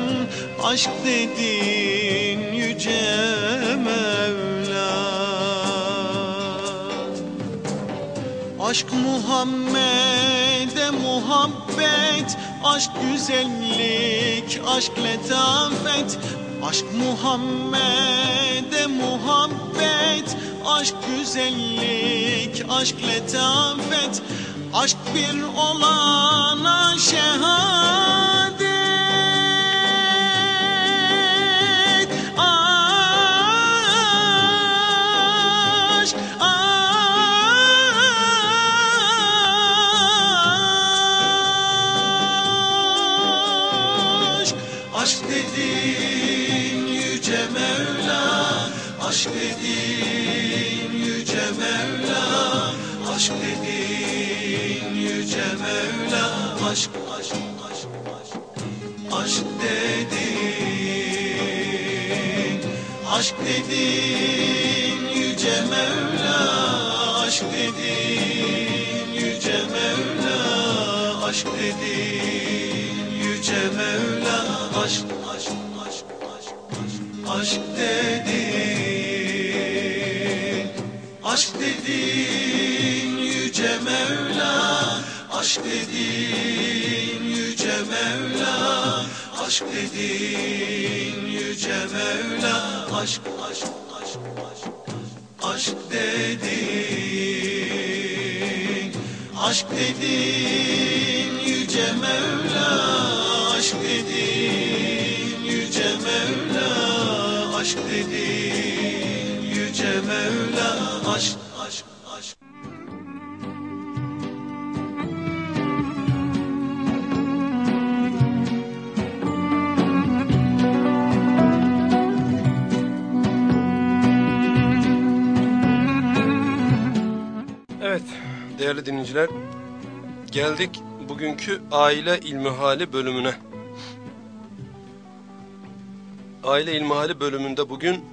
Aşk dedin yüce Mevla. Aşk Muhammed'e muhabbet Aşk güzellik, aşk letafet. Aşk Muhammed'e muhabbet Aşk güzellik, aşk letafet. Aşk bir olana şehadet Aşk dedin yüce Mevla Aşk dedin yüce Mevla Aşk, aşk, aşk, aşk Aşk dedin Aşk dedin Aşk dedin yüce Mevla Aşk dedin yüce Mevla Aşk dedin yüce Mevla Aşk, aşk, aşk, aşk Aşk dedin. Aşk dedin yüce Mevla Aşk dedin yüce Mevla Aşk dedin yüce Mevla değerli dinleyiciler geldik bugünkü aile ilmihali bölümüne. Aile ilmihali bölümünde bugün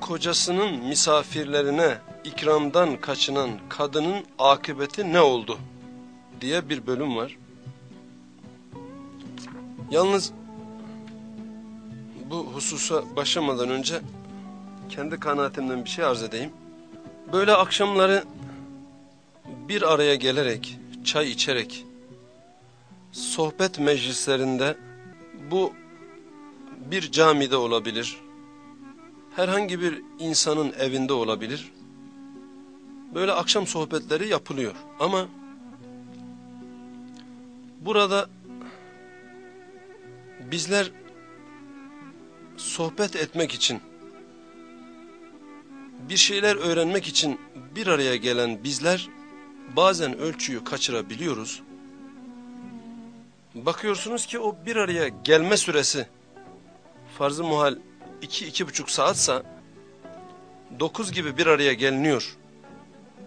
kocasının misafirlerine ikramdan kaçınan kadının akıbeti ne oldu diye bir bölüm var. Yalnız bu hususa başlamadan önce kendi kanaatimden bir şey arz edeyim. Böyle akşamları bir araya gelerek, çay içerek, sohbet meclislerinde bu bir camide olabilir, herhangi bir insanın evinde olabilir. Böyle akşam sohbetleri yapılıyor ama burada bizler sohbet etmek için bir şeyler öğrenmek için bir araya gelen bizler bazen ölçüyü kaçırabiliyoruz. Bakıyorsunuz ki o bir araya gelme süresi farz-ı muhal 2-2,5 saatsa 9 gibi bir araya geliniyor.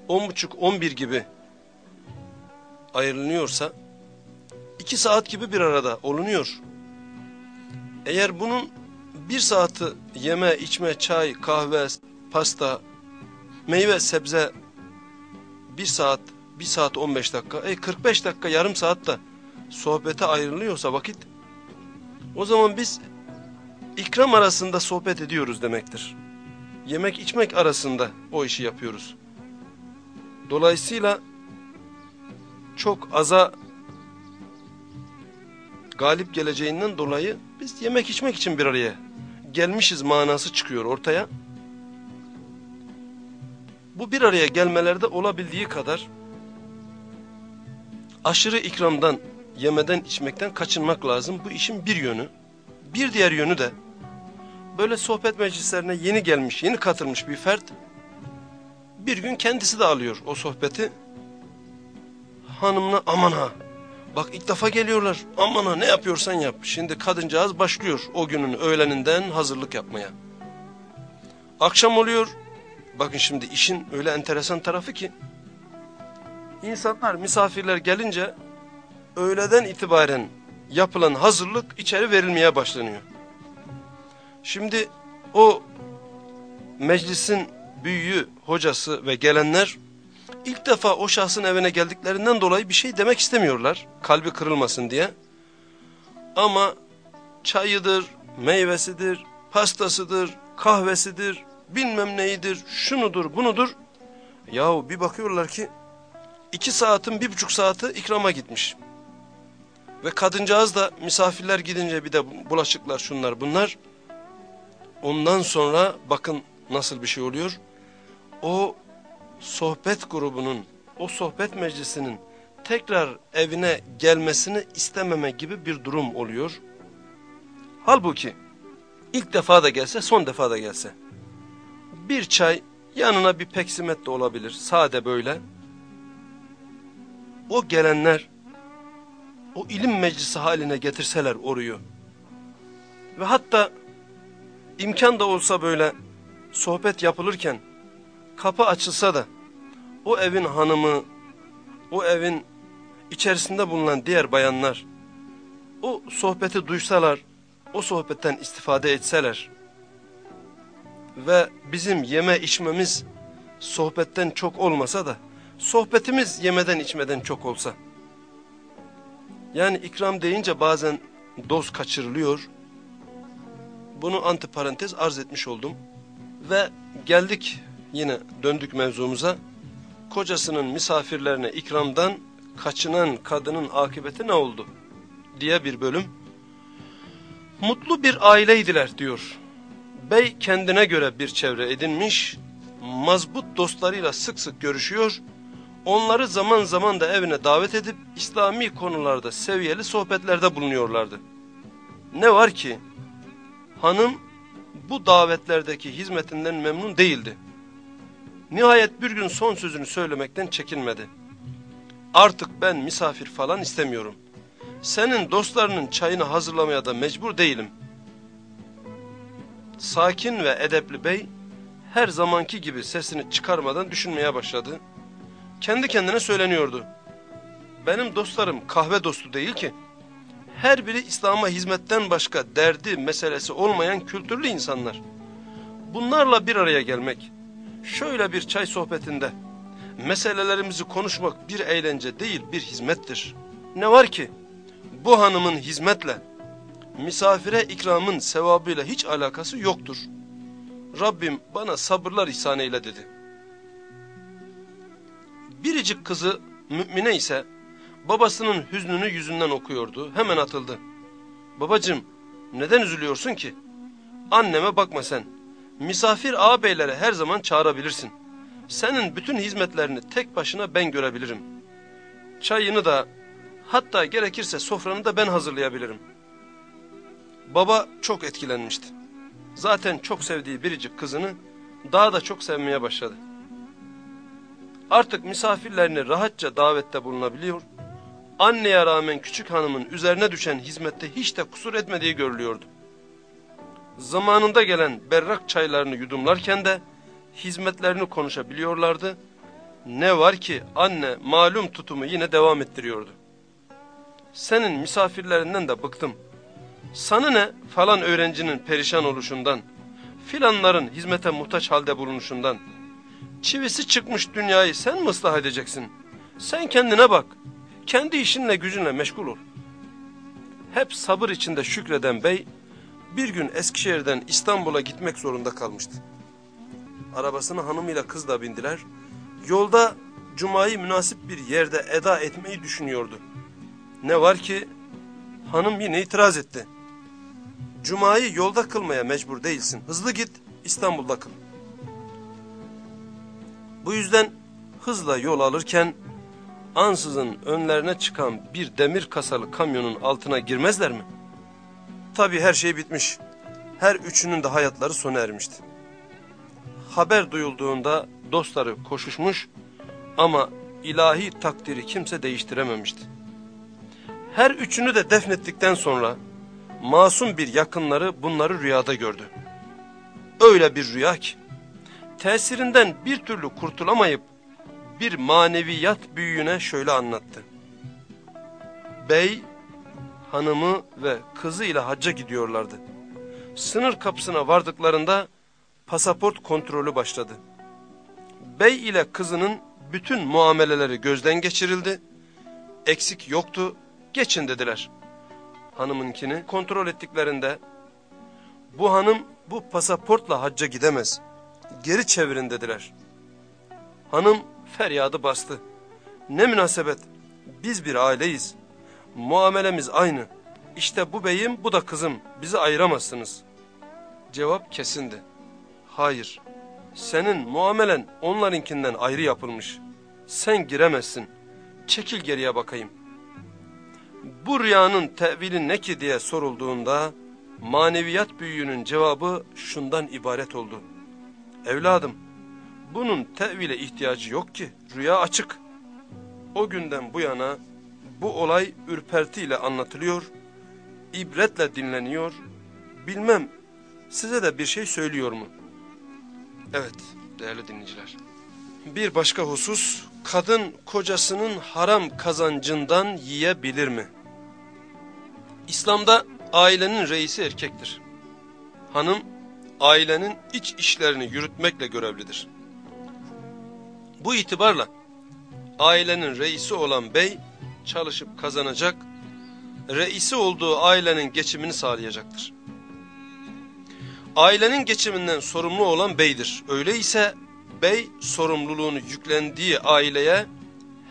10.30-11 gibi ayrılınıyorsa 2 saat gibi bir arada olunuyor. Eğer bunun bir saati yeme, içme, çay, kahve, pasta, meyve, sebze bir saat, bir saat 15 dakika, e 45 dakika, yarım saat da sohbete ayrılıyorsa vakit, o zaman biz ikram arasında sohbet ediyoruz demektir. Yemek içmek arasında o işi yapıyoruz. Dolayısıyla çok aza galip geleceğinden dolayı biz yemek içmek için bir araya gelmişiz manası çıkıyor ortaya. Bu bir araya gelmelerde olabildiği kadar aşırı ikramdan yemeden içmekten kaçınmak lazım. Bu işin bir yönü. Bir diğer yönü de böyle sohbet meclislerine yeni gelmiş, yeni katılmış bir fert bir gün kendisi de alıyor o sohbeti. Hanımına aman ha bak ilk defa geliyorlar aman ha ne yapıyorsan yap. Şimdi kadıncağız başlıyor o günün öğleninden hazırlık yapmaya. Akşam oluyor bakın şimdi işin öyle enteresan tarafı ki insanlar misafirler gelince öğleden itibaren yapılan hazırlık içeri verilmeye başlanıyor. Şimdi o meclisin büyüğü, hocası ve gelenler ilk defa o şahsın evine geldiklerinden dolayı bir şey demek istemiyorlar. Kalbi kırılmasın diye. Ama çayıdır, meyvesidir, pastasıdır, kahvesidir, bilmem neyidir, şunudur, bunudur. Yahu bir bakıyorlar ki iki saatin bir buçuk saati ikrama gitmiş. Ve kadıncağız da misafirler gidince bir de bulaşıklar şunlar bunlar. Ondan sonra bakın nasıl bir şey oluyor. O sohbet grubunun, o sohbet meclisinin tekrar evine gelmesini istememe gibi bir durum oluyor. Halbuki ilk defa da gelse son defa da gelse bir çay yanına bir peksimet de olabilir sade böyle. O gelenler o ilim meclisi haline getirseler oruyu ve hatta imkan da olsa böyle sohbet yapılırken kapı açılsa da o evin hanımı, o evin içerisinde bulunan diğer bayanlar o sohbeti duysalar, o sohbetten istifade etseler ve bizim yeme içmemiz sohbetten çok olmasa da sohbetimiz yemeden içmeden çok olsa. Yani ikram deyince bazen doz kaçırılıyor. Bunu antiparantez arz etmiş oldum. Ve geldik yine döndük mevzumuza. Kocasının misafirlerine ikramdan kaçınan kadının akıbeti ne oldu? diye bir bölüm. Mutlu bir aileydiler diyor. Bey kendine göre bir çevre edinmiş, mazbut dostlarıyla sık sık görüşüyor, onları zaman zaman da evine davet edip İslami konularda seviyeli sohbetlerde bulunuyorlardı. Ne var ki hanım bu davetlerdeki hizmetinden memnun değildi. Nihayet bir gün son sözünü söylemekten çekinmedi. Artık ben misafir falan istemiyorum. Senin dostlarının çayını hazırlamaya da mecbur değilim. Sakin ve edepli bey her zamanki gibi sesini çıkarmadan düşünmeye başladı. Kendi kendine söyleniyordu. Benim dostlarım kahve dostu değil ki. Her biri İslam'a hizmetten başka derdi, meselesi olmayan kültürlü insanlar. Bunlarla bir araya gelmek, şöyle bir çay sohbetinde meselelerimizi konuşmak bir eğlence değil bir hizmettir. Ne var ki bu hanımın hizmetle, misafire ikramın sevabıyla hiç alakası yoktur. Rabbim bana sabırlar ihsan eyle dedi. Biricik kızı mümine ise babasının hüznünü yüzünden okuyordu. Hemen atıldı. Babacım neden üzülüyorsun ki? Anneme bakma sen. Misafir ağabeylere her zaman çağırabilirsin. Senin bütün hizmetlerini tek başına ben görebilirim. Çayını da hatta gerekirse sofranı da ben hazırlayabilirim. Baba çok etkilenmişti. Zaten çok sevdiği biricik kızını daha da çok sevmeye başladı. Artık misafirlerini rahatça davette bulunabiliyor anneye rağmen küçük hanımın üzerine düşen hizmette hiç de kusur etmediği görülüyordu. Zamanında gelen berrak çaylarını yudumlarken de hizmetlerini konuşabiliyorlardı. Ne var ki anne malum tutumu yine devam ettiriyordu. Senin misafirlerinden de bıktım. Sana ne falan öğrencinin perişan oluşundan, filanların hizmete muhtaç halde bulunuşundan. Çivisi çıkmış dünyayı sen mi ıslah edeceksin? Sen kendine bak. Kendi işinle gücünle meşgul ol. Hep sabır içinde şükreden bey bir gün Eskişehir'den İstanbul'a gitmek zorunda kalmıştı. Arabasını hanımıyla kızla bindiler. Yolda cumayı münasip bir yerde eda etmeyi düşünüyordu. Ne var ki hanım yine itiraz etti. Cumayı yolda kılmaya mecbur değilsin. Hızlı git İstanbul'da kıl. Bu yüzden hızla yol alırken ansızın önlerine çıkan bir demir kasalı kamyonun altına girmezler mi? Tabi her şey bitmiş. Her üçünün de hayatları sona ermişti. Haber duyulduğunda dostları koşuşmuş ama ilahi takdiri kimse değiştirememişti. Her üçünü de defnettikten sonra masum bir yakınları bunları rüyada gördü. Öyle bir rüya ki tesirinden bir türlü kurtulamayıp bir maneviyat büyüğüne şöyle anlattı. Bey, hanımı ve kızı ile hacca gidiyorlardı. Sınır kapısına vardıklarında pasaport kontrolü başladı. Bey ile kızının bütün muameleleri gözden geçirildi. Eksik yoktu, geçin dediler. Hanımınkini kontrol ettiklerinde bu hanım bu pasaportla hacca gidemez. Geri çevirin dediler. Hanım feryadı bastı. Ne münasebet biz bir aileyiz. Muamelemiz aynı. İşte bu beyim bu da kızım bizi ayıramazsınız. Cevap kesindi. Hayır senin muamelen onlarınkinden ayrı yapılmış. Sen giremezsin. Çekil geriye bakayım. Bu rüyanın tevili ne ki diye sorulduğunda maneviyat büyüğünün cevabı şundan ibaret oldu. Evladım bunun tevile ihtiyacı yok ki rüya açık. O günden bu yana bu olay ürpertiyle anlatılıyor, ibretle dinleniyor, bilmem size de bir şey söylüyor mu? Evet değerli dinleyiciler. Bir başka husus, kadın kocasının haram kazancından yiyebilir mi? İslam'da ailenin reisi erkektir. Hanım, ailenin iç işlerini yürütmekle görevlidir. Bu itibarla ailenin reisi olan bey çalışıp kazanacak, reisi olduğu ailenin geçimini sağlayacaktır. Ailenin geçiminden sorumlu olan beydir. Öyleyse bey sorumluluğunu yüklendiği aileye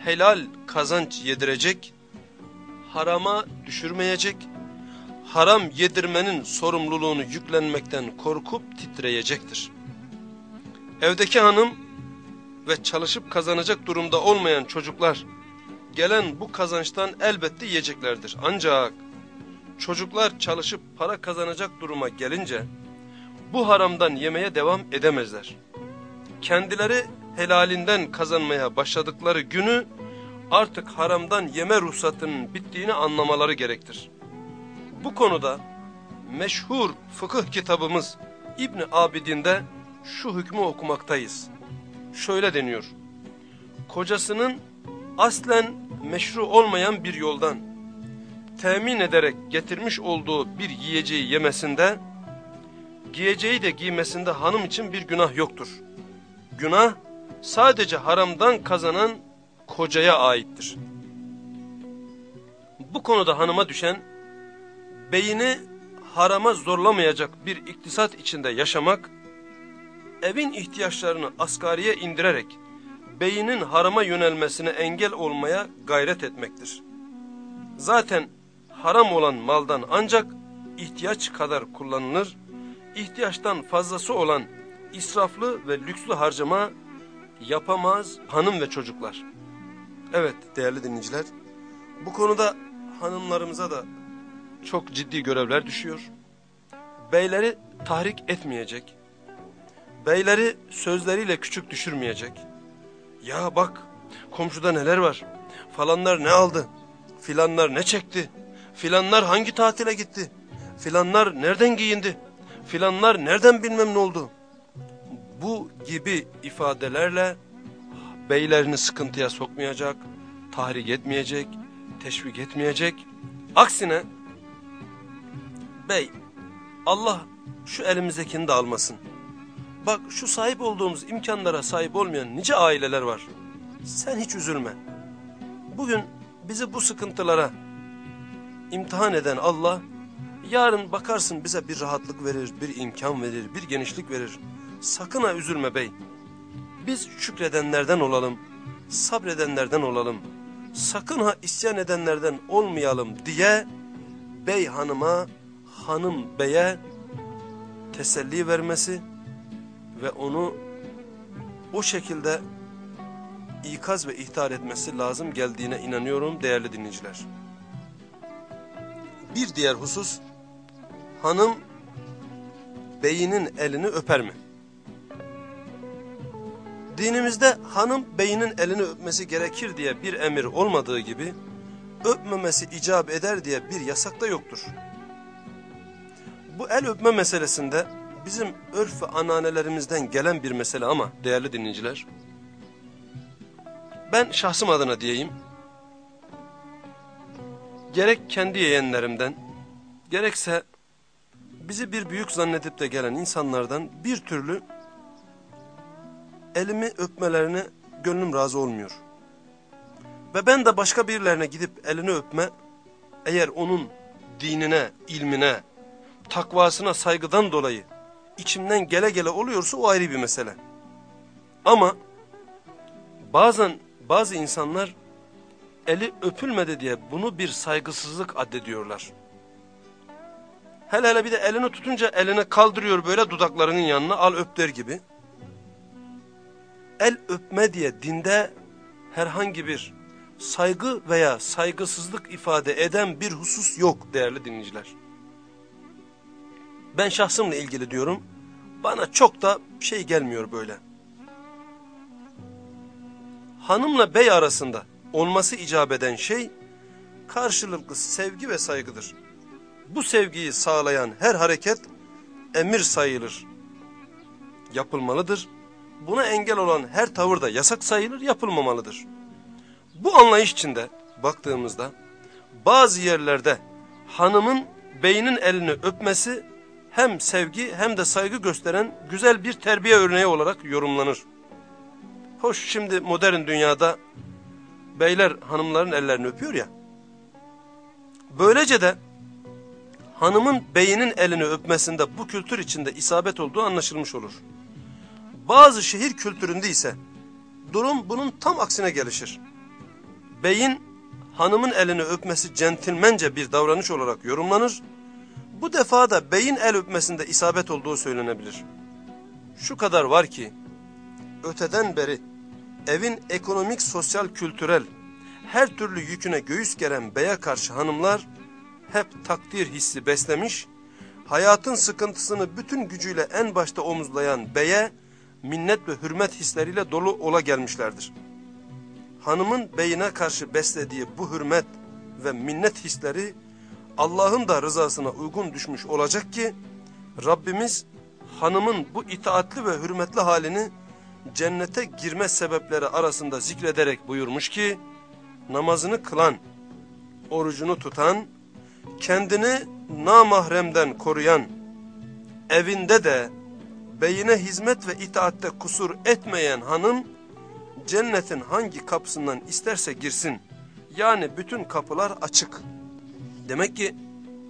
helal kazanç yedirecek, harama düşürmeyecek, haram yedirmenin sorumluluğunu yüklenmekten korkup titreyecektir. Evdeki hanım ve çalışıp kazanacak durumda olmayan çocuklar gelen bu kazançtan elbette yiyeceklerdir. Ancak çocuklar çalışıp para kazanacak duruma gelince bu haramdan yemeye devam edemezler. Kendileri helalinden kazanmaya başladıkları günü artık haramdan yeme ruhsatının bittiğini anlamaları gerektir. Bu konuda meşhur fıkıh kitabımız İbni Abidin'de şu hükmü okumaktayız. Şöyle deniyor. Kocasının aslen meşru olmayan bir yoldan temin ederek getirmiş olduğu bir yiyeceği yemesinde giyeceği de giymesinde hanım için bir günah yoktur. Günah sadece haramdan kazanan kocaya aittir. Bu konuda hanıma düşen beyini harama zorlamayacak bir iktisat içinde yaşamak, evin ihtiyaçlarını asgariye indirerek beyinin harama yönelmesine engel olmaya gayret etmektir. Zaten haram olan maldan ancak ihtiyaç kadar kullanılır ihtiyaçtan fazlası olan israflı ve lükslü harcama yapamaz hanım ve çocuklar. Evet değerli dinleyiciler, bu konuda hanımlarımıza da çok ciddi görevler düşüyor. Beyleri tahrik etmeyecek, beyleri sözleriyle küçük düşürmeyecek. Ya bak komşuda neler var, falanlar ne aldı, filanlar ne çekti, filanlar hangi tatile gitti, filanlar nereden giyindi, filanlar nereden bilmem ne oldu. Bu gibi ifadelerle beylerini sıkıntıya sokmayacak, tahrik etmeyecek, teşvik etmeyecek. Aksine bey Allah şu elimizdekini de almasın. Bak şu sahip olduğumuz imkanlara sahip olmayan nice aileler var. Sen hiç üzülme. Bugün bizi bu sıkıntılara imtihan eden Allah Yarın bakarsın bize bir rahatlık verir, bir imkan verir, bir genişlik verir. Sakın ha üzülme bey. Biz şükredenlerden olalım, sabredenlerden olalım. Sakın ha isyan edenlerden olmayalım diye bey hanıma, hanım beye teselli vermesi ve onu o şekilde ikaz ve ihtar etmesi lazım geldiğine inanıyorum değerli dinleyiciler. Bir diğer husus, hanım beyinin elini öper mi? Dinimizde hanım beyinin elini öpmesi gerekir diye bir emir olmadığı gibi, öpmemesi icap eder diye bir yasak da yoktur. Bu el öpme meselesinde bizim örf ve ananelerimizden gelen bir mesele ama değerli dinleyiciler, ben şahsım adına diyeyim, gerek kendi yeğenlerimden, gerekse bizi bir büyük zannedip de gelen insanlardan bir türlü elimi öpmelerine gönlüm razı olmuyor. Ve ben de başka birilerine gidip elini öpme, eğer onun dinine, ilmine, takvasına saygıdan dolayı içimden gele gele oluyorsa o ayrı bir mesele. Ama bazen bazı insanlar eli öpülmedi diye bunu bir saygısızlık addediyorlar. Hele hele bir de elini tutunca elini kaldırıyor böyle dudaklarının yanına al öp der gibi. El öpme diye dinde herhangi bir saygı veya saygısızlık ifade eden bir husus yok değerli dinleyiciler. Ben şahsımla ilgili diyorum. Bana çok da şey gelmiyor böyle. Hanımla bey arasında olması icap eden şey karşılıklı sevgi ve saygıdır. Bu sevgiyi sağlayan her hareket emir sayılır. Yapılmalıdır. Buna engel olan her tavır da yasak sayılır, yapılmamalıdır. Bu anlayış içinde baktığımızda bazı yerlerde hanımın beynin elini öpmesi hem sevgi hem de saygı gösteren güzel bir terbiye örneği olarak yorumlanır. Hoş şimdi modern dünyada beyler hanımların ellerini öpüyor ya. Böylece de hanımın beyinin elini öpmesinde bu kültür içinde isabet olduğu anlaşılmış olur. Bazı şehir kültüründe ise durum bunun tam aksine gelişir. Beyin hanımın elini öpmesi centilmence bir davranış olarak yorumlanır. Bu defa da beyin el öpmesinde isabet olduğu söylenebilir. Şu kadar var ki öteden beri evin ekonomik, sosyal, kültürel her türlü yüküne göğüs geren beye karşı hanımlar hep takdir hissi beslemiş, hayatın sıkıntısını bütün gücüyle en başta omuzlayan beye minnet ve hürmet hisleriyle dolu ola gelmişlerdir. Hanımın beyine karşı beslediği bu hürmet ve minnet hisleri Allah'ın da rızasına uygun düşmüş olacak ki Rabbimiz hanımın bu itaatli ve hürmetli halini cennete girme sebepleri arasında zikrederek buyurmuş ki namazını kılan, orucunu tutan, kendini namahremden koruyan, evinde de beyine hizmet ve itaatte kusur etmeyen hanım, cennetin hangi kapısından isterse girsin. Yani bütün kapılar açık. Demek ki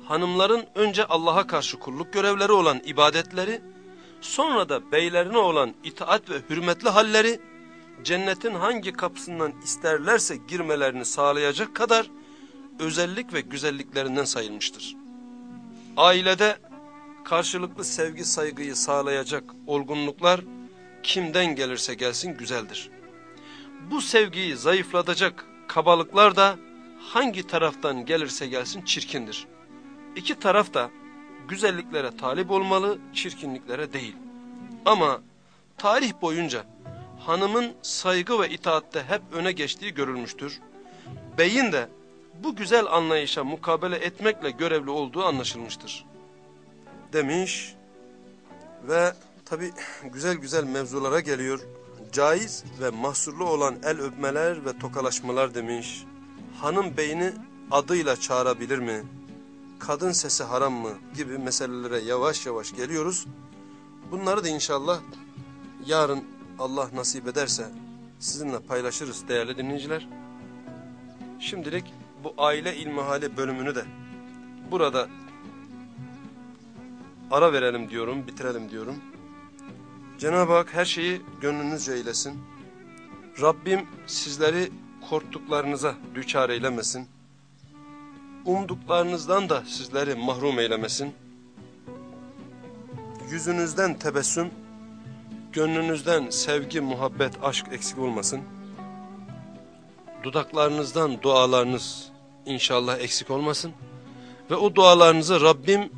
hanımların önce Allah'a karşı kulluk görevleri olan ibadetleri, sonra da beylerine olan itaat ve hürmetli halleri, cennetin hangi kapısından isterlerse girmelerini sağlayacak kadar özellik ve güzelliklerinden sayılmıştır. Ailede karşılıklı sevgi saygıyı sağlayacak olgunluklar kimden gelirse gelsin güzeldir. Bu sevgiyi zayıflatacak kabalıklar da hangi taraftan gelirse gelsin çirkindir. İki taraf da güzelliklere talip olmalı, çirkinliklere değil. Ama tarih boyunca hanımın saygı ve itaatte hep öne geçtiği görülmüştür. Beyin de bu güzel anlayışa mukabele etmekle görevli olduğu anlaşılmıştır. Demiş ve tabi güzel güzel mevzulara geliyor. Caiz ve mahsurlu olan el öpmeler ve tokalaşmalar demiş. Hanım beyni adıyla çağırabilir mi? Kadın sesi haram mı? Gibi meselelere yavaş yavaş geliyoruz. Bunları da inşallah yarın Allah nasip ederse sizinle paylaşırız değerli dinleyiciler. Şimdilik bu aile ilmihali bölümünü de burada ara verelim diyorum, bitirelim diyorum. Cenab-ı Hak her şeyi gönlünüzce eylesin. Rabbim sizleri korktuklarınıza düçar eylemesin. Umduklarınızdan da sizleri mahrum eylemesin. Yüzünüzden tebessüm, gönlünüzden sevgi, muhabbet, aşk eksik olmasın. dudaklarınızdan dualarınız inşallah eksik olmasın. Ve o dualarınızı Rabbim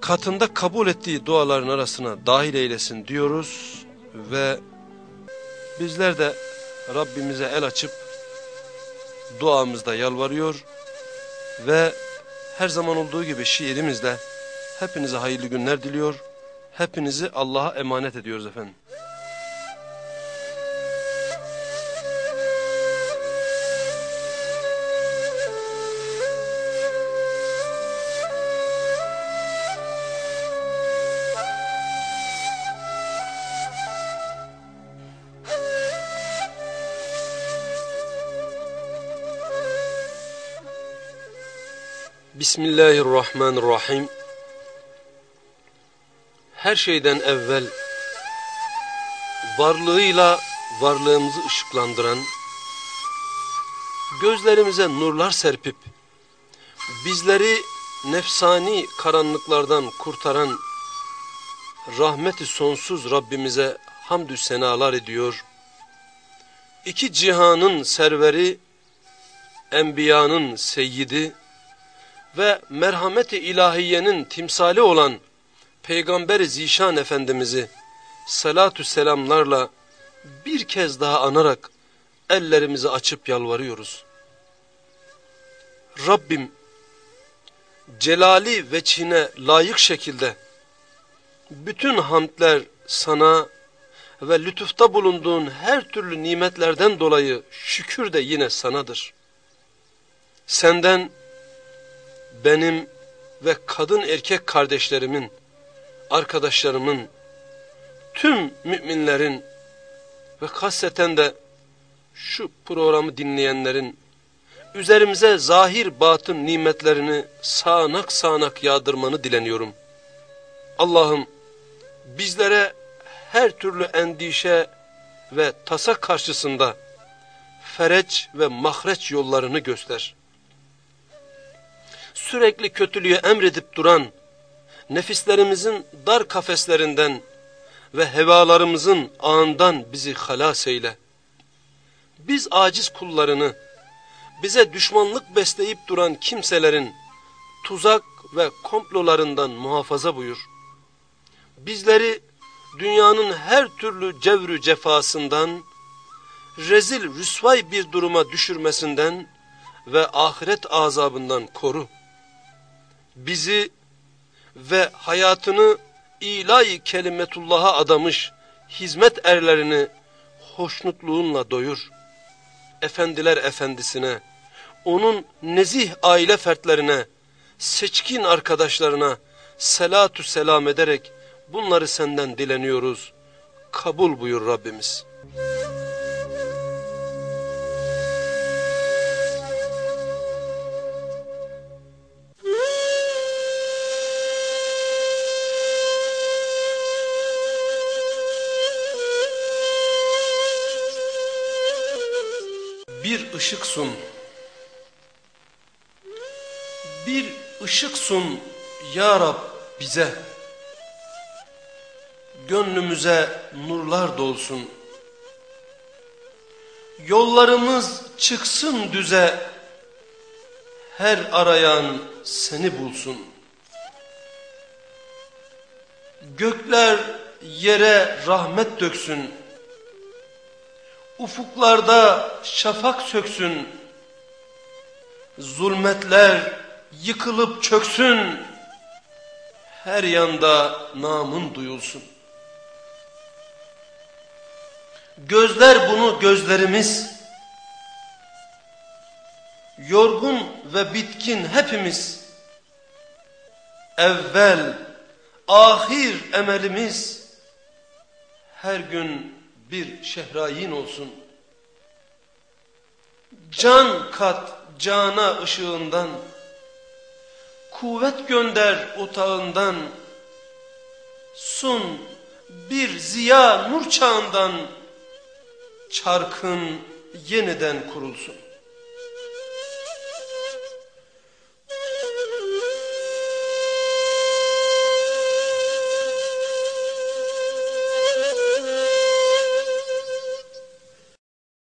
katında kabul ettiği duaların arasına dahil eylesin diyoruz. Ve bizler de Rabbimize el açıp duamızda yalvarıyor ve her zaman olduğu gibi şiirimizle hepinize hayırlı günler diliyor. Hepinizi Allah'a emanet ediyoruz efendim. Bismillahirrahmanirrahim. Her şeyden evvel varlığıyla varlığımızı ışıklandıran, gözlerimize nurlar serpip, bizleri nefsani karanlıklardan kurtaran rahmeti sonsuz Rabbimize hamdü senalar ediyor. İki cihanın serveri, enbiyanın seyyidi, ve merhameti ilahiyenin timsali olan Peygamber-i Zişan Efendimiz'i salatü selamlarla bir kez daha anarak ellerimizi açıp yalvarıyoruz. Rabbim celali ve çine layık şekilde bütün hamdler sana ve lütufta bulunduğun her türlü nimetlerden dolayı şükür de yine sanadır. Senden benim ve kadın erkek kardeşlerimin, arkadaşlarımın, tüm müminlerin ve kaseten de şu programı dinleyenlerin üzerimize zahir batın nimetlerini sağanak sağanak yağdırmanı dileniyorum. Allah'ım bizlere her türlü endişe ve tasa karşısında fereç ve mahreç yollarını göster sürekli kötülüğü emredip duran, nefislerimizin dar kafeslerinden ve hevalarımızın ağından bizi halas eyle. Biz aciz kullarını, bize düşmanlık besleyip duran kimselerin tuzak ve komplolarından muhafaza buyur. Bizleri dünyanın her türlü cevrü cefasından, rezil rüsvay bir duruma düşürmesinden ve ahiret azabından koru bizi ve hayatını ilahi kelimetullah'a adamış hizmet erlerini hoşnutluğunla doyur. Efendiler efendisine, onun nezih aile fertlerine, seçkin arkadaşlarına selatü selam ederek bunları senden dileniyoruz. Kabul buyur Rabbimiz. Işık sun. Bir ışık sun ya Rab bize. Gönlümüze nurlar dolsun. Yollarımız çıksın düze. Her arayan seni bulsun. Gökler yere rahmet döksün Ufuklarda şafak söksün, zulmetler yıkılıp çöksün, her yanda namın duyulsun. Gözler bunu gözlerimiz, yorgun ve bitkin hepimiz, evvel, ahir emelimiz, her gün bir şehrayin olsun. Can kat cana ışığından, kuvvet gönder otağından, sun bir ziya nur çağından, çarkın yeniden kurulsun.